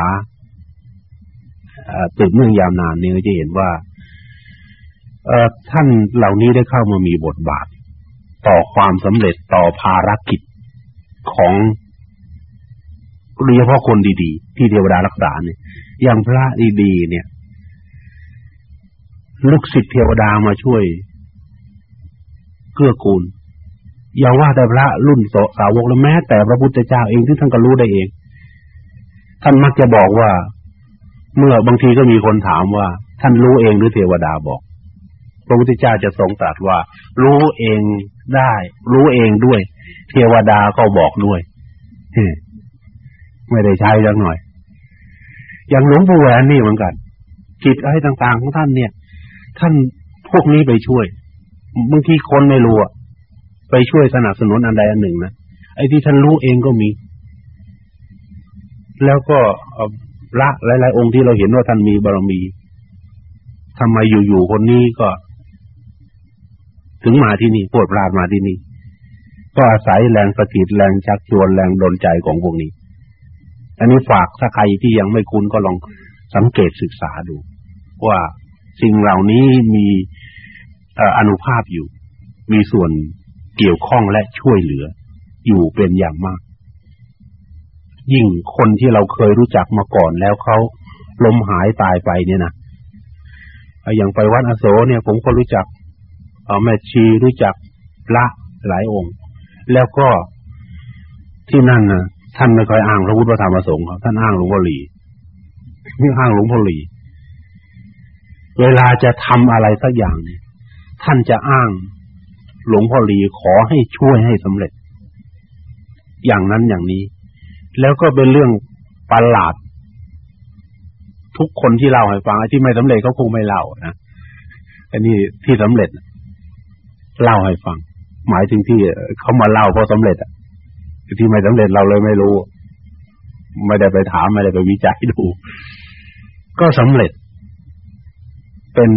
A: ตึกเมื่องยาวนานเนี่ยจะเห็นว่า ท่านเหล่านี้ได้เข้ามามีบทบาท ต่อความสำเร็จต่อภารกิจของโดยเฉพาะคนดีๆ ที่เทวดารักษาเนี่ย อย่างพระดีๆเนี่ย ลูกศิษย์เทวดามาช่วยเกื้อกูลอย่าว่าแต่พระรุ่นโสสาวกแล้วแม้แต่พระพุทธเจ้าเองที่ท่านก็รู้ได้เอง ท่านมักจะบอกว่า เมื่อบางทีก็มีคนถามว่า ท่านรู้เองหรือเทวดาบอก พระพุทธเจ้าจะทรงตรัสว่า รู้เองได้ รู้เองด้วย เทวดาก็บอกด้วยไม่ได้ใช้สักหน่อย อย่างหลวงปู่แหวนนี่เหมือนกันจิตอะไรต่างๆของท่านเนี่ย ท่านพวกนี้ไปช่วยบางทีคนไม่รู้ไปช่วยสนับสนุนอันใดอันหนึ่งนะไอ้ที่ท่านรู้เองก็มี แล้วก็ละหลายๆองค์ที่เราเห็นว่าท่านมีบารมีทำไมอยู่ๆคนนี้ก็ ถึงมาที่นี่โปรดปรานมาที่นี่ ก็อาศัยแรงสะกิดแรงชักชวนแรงดลใจของพวกนี้ อันนี้ฝากถ้าใครที่ยังไม่คุ้นก็ลองสังเกตศึกษาดู ว่าสิ่งเหล่านี้มีอนุภาพอยู่ มีส่วนเกี่ยวข้องและช่วยเหลือ อยู่เป็นอย่างมาก ยิ่งคนที่เราเคยรู้จักมาก่อนแล้วเขาล้มหายตายไปเนี่ยนะอย่างไปวัดอโศเนี่ยผมก็รู้จัก แม่ชีรู้จักละหลายองค์ แล้วก็ที่นั่นนะท่านไม่ค่อยอ้างพระพุทธธรรมประสงค์ท่านอ้างหลวงพ่อหลีนี่อ้างหลวงพ่อหลีเวลาจะทำอะไรสักอย่างเนี่ยท่านจะอ้างหลวงพ่อหลีขอให้ช่วยให้สำเร็จ อย่างนั้นอย่างนี้ แล้วก็เป็นเรื่องประหลาด ทุกคนที่เล่าให้ฟังที่ไม่สำเร็จเขาคงไม่เล่านะอันนี้ที่สำเร็จ เล่าให้ฟัง หมายถึงที่เขามาเล่าพราะสำเร็จอะที่ไม่สำเร็จเราเลยไม่รู้ ไม่ได้ไปถามไม่ได้ไปวิจัยดู ก็สำเร็จ เป็น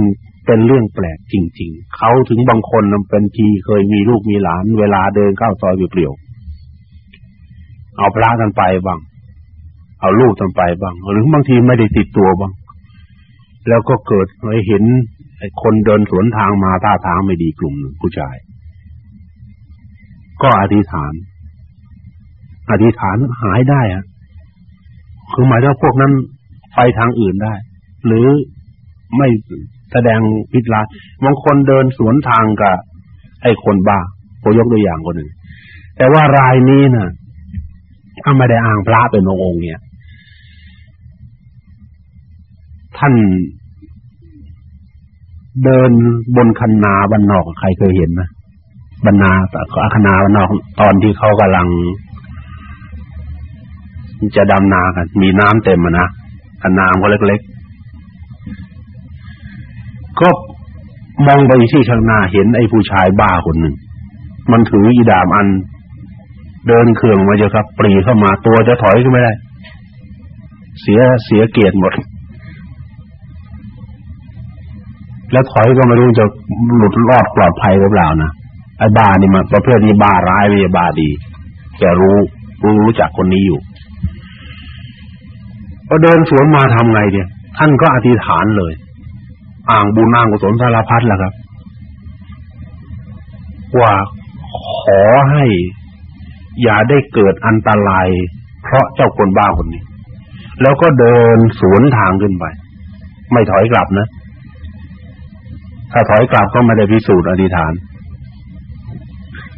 A: เป็นเรื่องแปลกจริง ๆ เขาถึงบางคนเป็นทีเคยมีลูกมีหลาน เวลาเดินเข้าซอยเปลี่ยวเอาพระกันไปบ้างเอาลูกกันไปบ้างหรือบางทีไม่ได้ติดตัวบ้างแล้วก็เกิดเห็น ไอ้คนเดินสวนทางมาท่าทางไม่ดีกลุ่มหนึ่งผู้ชาย ก็อธิษฐาน อธิษฐานหายได้อะคือหมายถึงพวกนั้นไปทางอื่นได้ หรือไม่แสดงพิษร้ายบางคนเดินสวนทางกับไอ้คนบ้าผมยกตัวอย่างคนหนึ่งแต่ว่ารายนี้นะ่ะถ้าไม่ได้อ้างพระเป็นองค์เนี่ยท่าน เดินบนคันนาบันนอกใครเคยเห็นนะบรรณาอาคนาบันนอก ตอนที่เขากำลัง จะดำนากัน มีน้ำเต็มนะคันนาก็เล็กๆก็มองไปที่ข้างหน้าเห็นไอ้ผู้ชายบ้าคนหนึ่งมันถืออีดามอัน เดินเครื่องมาเยอะครับ ปรีเข้ามาตัวจะถอยก็ไม่ได้ เสียเสียเกียรติหมด แล้วถอยก็ไม่รู้จะหลุดรอดปลอดภัยหรือเปล่านะไอ้บ้านี่มันประเภทนี้บ้าร้ายไม่ใช่บ้าดีแกรู้รู้รู้จักคนนี้อยู่พอเดินสวนมาทำไงเนี่ยท่านก็อธิษฐานเลย อ่างบุญอ่างกุศลสารพัดแหละครับ ว่าขอให้ อย่าได้เกิดอันตราย เพราะเจ้าคนบ้าคนนี้ แล้วก็เดินสวนทางขึ้นไป ไม่ถอยกลับนะ ถ้าถอยกลับก็ไม่ได้พิสูจน์อธิษฐาน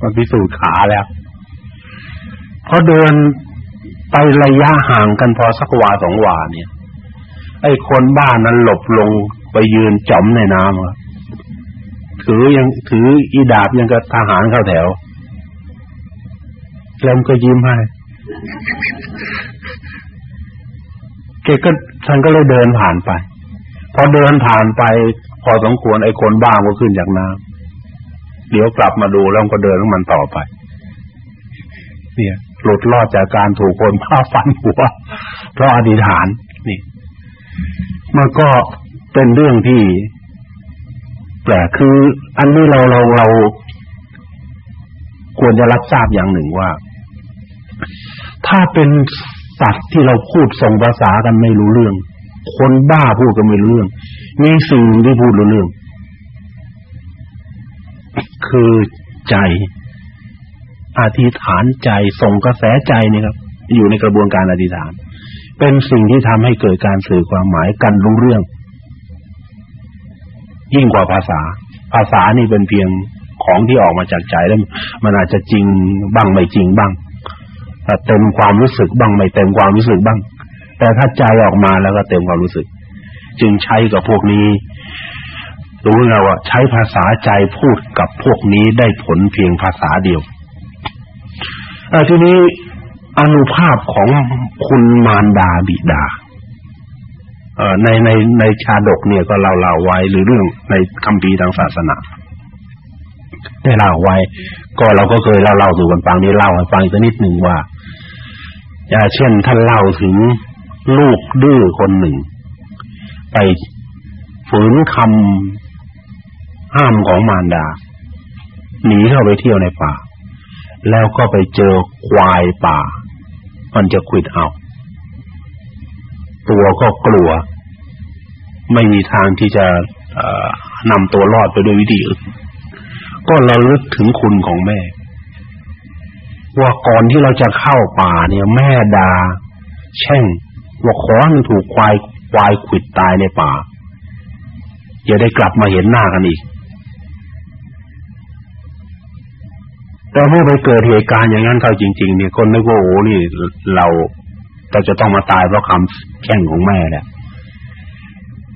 A: มันพิสูจน์ขาแล้วพอเดินไประยะห่างกันพอสักวาสองวาเนี่ย ไอ้คนบ้านนั้นหลบลงไปยืนจมในน้ำครับถือยังถืออีดาบยังกับทหารเข้าแถวแล้วก็ยิ้มให้เกก็ท่านก็เลยเดินผ่านไป พอเดินผ่านไป พอสมควรไอ้คนบ้าก็ขึ้นจากน้ำเดี๋ยวกลับมาดูแล้วก็เดินของมันต่อไป เนี่ย หลุดรอดจากการถูกคนผ้าฟันหัวเพราะอธิษฐานนี่มันก็เป็นเรื่องที่แปลกคือ อันนี้เราเราเราควรจะรับทราบอย่างหนึ่งว่า ถ้าเป็นสัตว์ที่เราพูดส่งภาษากันไม่รู้เรื่อง คนบ้าพูดกันไม่รู้เรื่อง มีสิ่งที่พูดรู้เรื่อง คือใจ อธิษฐานใจส่งกระแสใจนี่ครับ อยู่ในกระบวนการอธิษฐาน เป็นสิ่งที่ทำให้เกิดการสื่อความหมายกันรู้เรื่อง ยิ่งกว่าภาษา ภาษานี่เป็นเพียงของที่ออกมาจากใจแล้วมันอาจจะจริงบ้างไม่จริงบ้างแต่เต็มความรู้สึกบ้างไม่เต็มความรู้สึกบ้าง แต่ถ้าใจออกมาแล้วก็เต็มความรู้สึก จึงใช้กับพวกนี้ รู้ไงว่าใช้ภาษาใจพูดกับพวกนี้ได้ผลเพียงภาษาเดียวอทีนี้อนุภาพของคุณมารดาบิดาเอ่อในในในชาดกเนี่ยก็เล่าเล่าไว้หรือเรื่องในคำพีทางศาสนาได้เล่าไว้ ก็เราก็เคยเล่าเล่าสู่กันฟังนี้เล่าให้ฟังอีกนิดหนึ่งว่าอย่างเช่นท่านเล่าถึง ลูกดื้อคนหนึ่ง ไปฝืนคำห้ามของมารดา หนีเข้าไปเที่ยวในป่า แล้วก็ไปเจอควายป่า มันจะขิดเอา ตัวก็กลัว ไม่มีทางที่จะนำตัวรอดไปด้วยวิธีอื่นก็ระลึกถึงคุณของแม่ ว่าก่อนที่เราจะเข้าป่าเนี่ย แม่ดาแช่ง ว่าขอให้มันถูกควายควายขิดตายในป่าอย่าได้กลับมาเห็นหน้ากันอีก แต่เมื่อไปเกิดเหตุการณ์อย่างนั้นเข้าจริง ๆ เนี่ยคนนึกว่าโอ้นี่เราเราจะต้องมาตายเพราะคำแช่งของแม่แหละ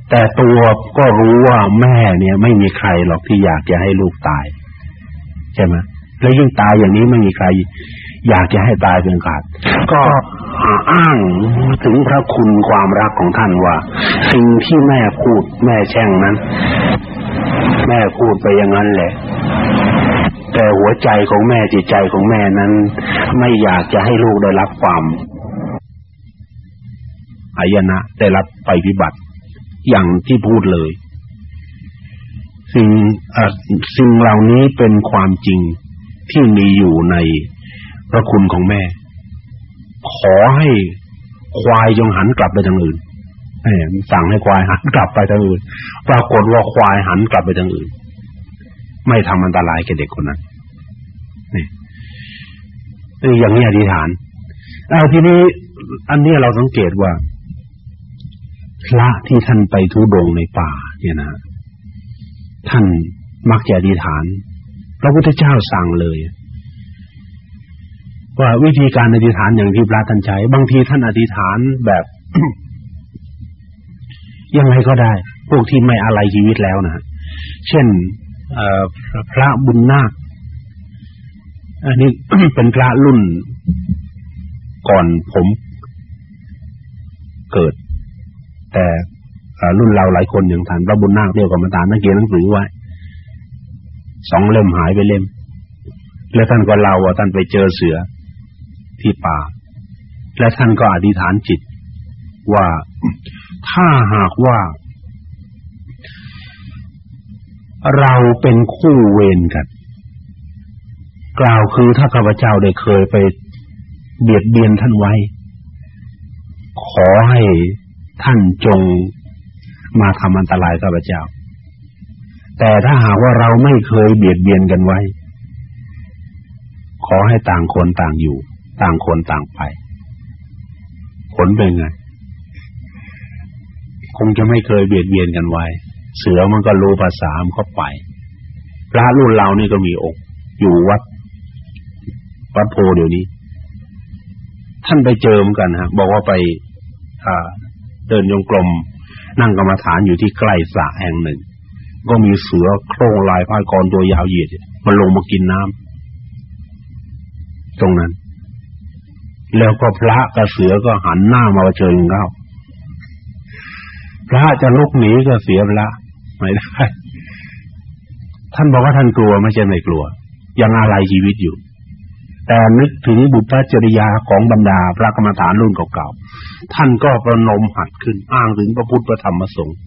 A: แต่ตัวก็รู้ว่าแม่เนี่ย ไม่มีใครหรอกที่อยากจะให้ลูกตาย ใช่ไหมแล้วยิ่งตายอย่างนี้ไม่มีใคร อยากจะให้ตายเป็นขาดก็อ้างถึงพระคุณความรักของท่านว่า สิ่งที่แม่พูดแม่แช่งนั้น แม่พูดไปอย่างนั้นแหละ แต่หัวใจของแม่จิตใจของแม่นั้น ไม่อยากจะให้ลูกได้รับความอายนะได้รับไปพิบัติ อย่างที่พูดเลย สิ่งสิ่งเหล่านี้เป็นความจริงที่มีอยู่ใน พระคุณของแม่ ขอให้ควายจงหันกลับไปทางอื่นสั่งให้ควายหันกลับไปทางอื่น ปรากฏว่าควายหันกลับไปทางอื่น ไม่ทำอันตรายแก่เด็กคนนั้นนี่อย่างนี้อธิษฐานเอาทีนี้ อันนี้เราสังเกตว่า พระที่ท่านไปทุดงในป่า เนี่ยนะ ท่านมักจะอธิษฐาน พระพุทธเจ้าสั่งเลย ว่าวิธีการอธิษฐานอย่างที่พระท่านใช้บางทีท่านอธิษฐานแบบยังไงก็ได้ พวกที่ไม่อะไรชีวิตแล้วนะเช่นพระบุญนาคอันนี้เป็นพระรุ่นก่อนผมเกิด แต่รุ่นเราหลายคนอย่างทานพระบุญนาคเรียกกรรมฐานนักเรียนหนังสือไว้สองเล่มหายไปเล่ม แล้วท่านก็เล่าว่าท่านไปเจอเสือ ที่ป่า และท่านก็อธิษฐานจิต ว่าถ้าหากว่า เราเป็นคู่เวรกัน กล่าวคือถ้าข้าพเจ้าได้เคยไปเบียดเบียนท่านไว้ ขอให้ท่านจงมาทำอันตรายข้าพเจ้า แต่ถ้าหากว่าเราไม่เคยเบียดเบียนกันไว้ ขอให้ต่างคนต่างอยู่ ต่างคนต่างไป ผลเป็นไง คงจะไม่เคยเบียดเบียนกันไว้ เสือมันก็รู้ภาษามันก็ไป พระรุ่นเรานี่ก็มีอก อยู่วัด วัดโพเดี๋ยวนี้ ท่านไปเจอมกันฮะ บอกว่าไปเดินยงกลม นั่งกรรมฐานอยู่ที่ใกล้สระแห่งหนึ่ง ก็มีเสือโคร่งลายพายกรตัวยาวเหยียดมันลงมากินน้ำตรงนั้น แล้วก็พระกับเสือก็หันหน้ามาเจอเข้าพระจะลุกหนีก็เสียพระไม่ได้ ท่านบอกว่าท่านกลัวไม่ใช่ไม่กลัว ยังอะไรชีวิตอยู่ แต่นึกถึงบุพจริยาของบรรดาพระกรรมฐานรุ่นเก่าๆ ท่านก็ประนมหัดขึ้นอ้างถึงพระพุทธพระธรรมพระสงฆ์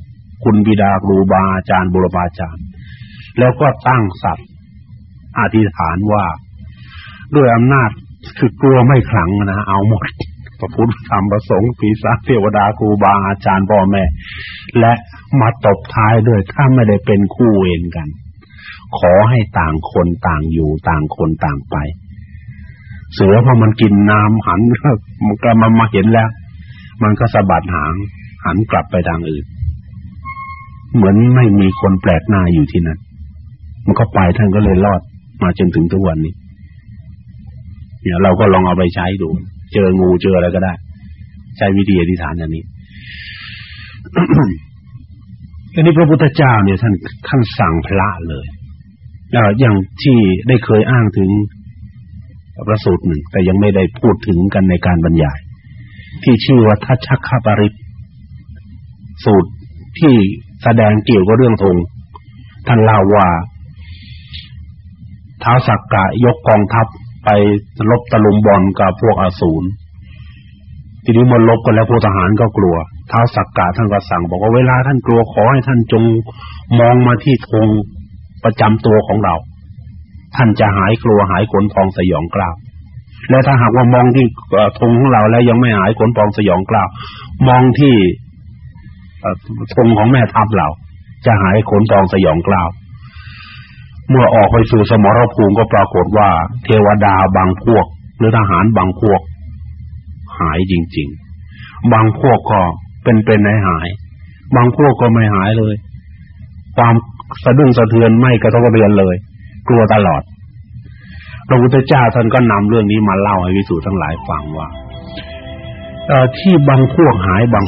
A: คุณบิดาครูบาอาจารย์บุรพาจารย์ แล้วก็ตั้งสัตว์อธิษฐานว่า ด้วยอำนาจ คือกลัวไม่ขลังนะเอาหมดพระพุทธธรรมประสงค์ปีศาจเทวดาครูบาอาจารย์พ่อแม่ และมาตบท้ายด้วยถ้าไม่ได้เป็นคู่เวรกัน ขอให้ต่างคนต่างอยู่ต่างคนต่างไป เสือพอมันกินน้ำหันมันก็มามาเห็นแล้ว มันก็สะบัดหาง หันกลับไปทางอื่น เหมือนไม่มีคนแปลกหน้าอยู่ที่นั่นมันก็ไปท่านก็เลยรอดมาจนถึงทุกวันนี้ เนี่ยเราก็ลองเอาไปใช้ดู เจองูเจออะไรก็ได้ ใช้วิธีอธิษฐานอย่างนี้อันนี้พระพุทธเจ้าเนี่ยท่านท่านสั่งพระเลยอย่างที่ได้เคยอ้างถึงพระสูตรหนึ่ง แต่ยังไม่ได้พูดถึงกันในการบรรยาย ที่ชื่อว่าทัชชคปริตสูตรที่แสดงเกี่ยวกับเรื่องธงท่านเล่าว่าท้าวสักกะยกกองทัพ ไปลบตะลุมบอลกับพวกอสูรทีนี้มันลบกันแล้วพวกทหารก็กลัวท้าวสักกะท่านก็สั่ง บอกว่าเวลาท่านกลัวขอให้ท่านจงมองมาที่ธงประจำตัวของเรา ท่านจะหายกลัวหายขนพองสยองกล้าวและถ้าหากว่ามองที่ธงของเราแล้วยังไม่หายขนพองสยองกล้าวมองที่ธงของแม่ทัพเรา จะหายขนพองสยองกล้าว เมื่อออกไปสู่สมรภูมิก็ปรากฏว่า เทวดาบางพวก หรือทหารบางพวก หายจริง ๆ บางพวกก็เป็นเป็นให้หาย บางพวกก็ไม่หายเลย ความสะดุ้งสะเทือนไม่กระทบกระเทือนเลย กลัวตลอดพระพุทธเจ้าท่านก็นำเรื่องนี้มาเล่าให้วิสุทั้งหลายฟังว่าเอ่อที่บางพวกหายบาง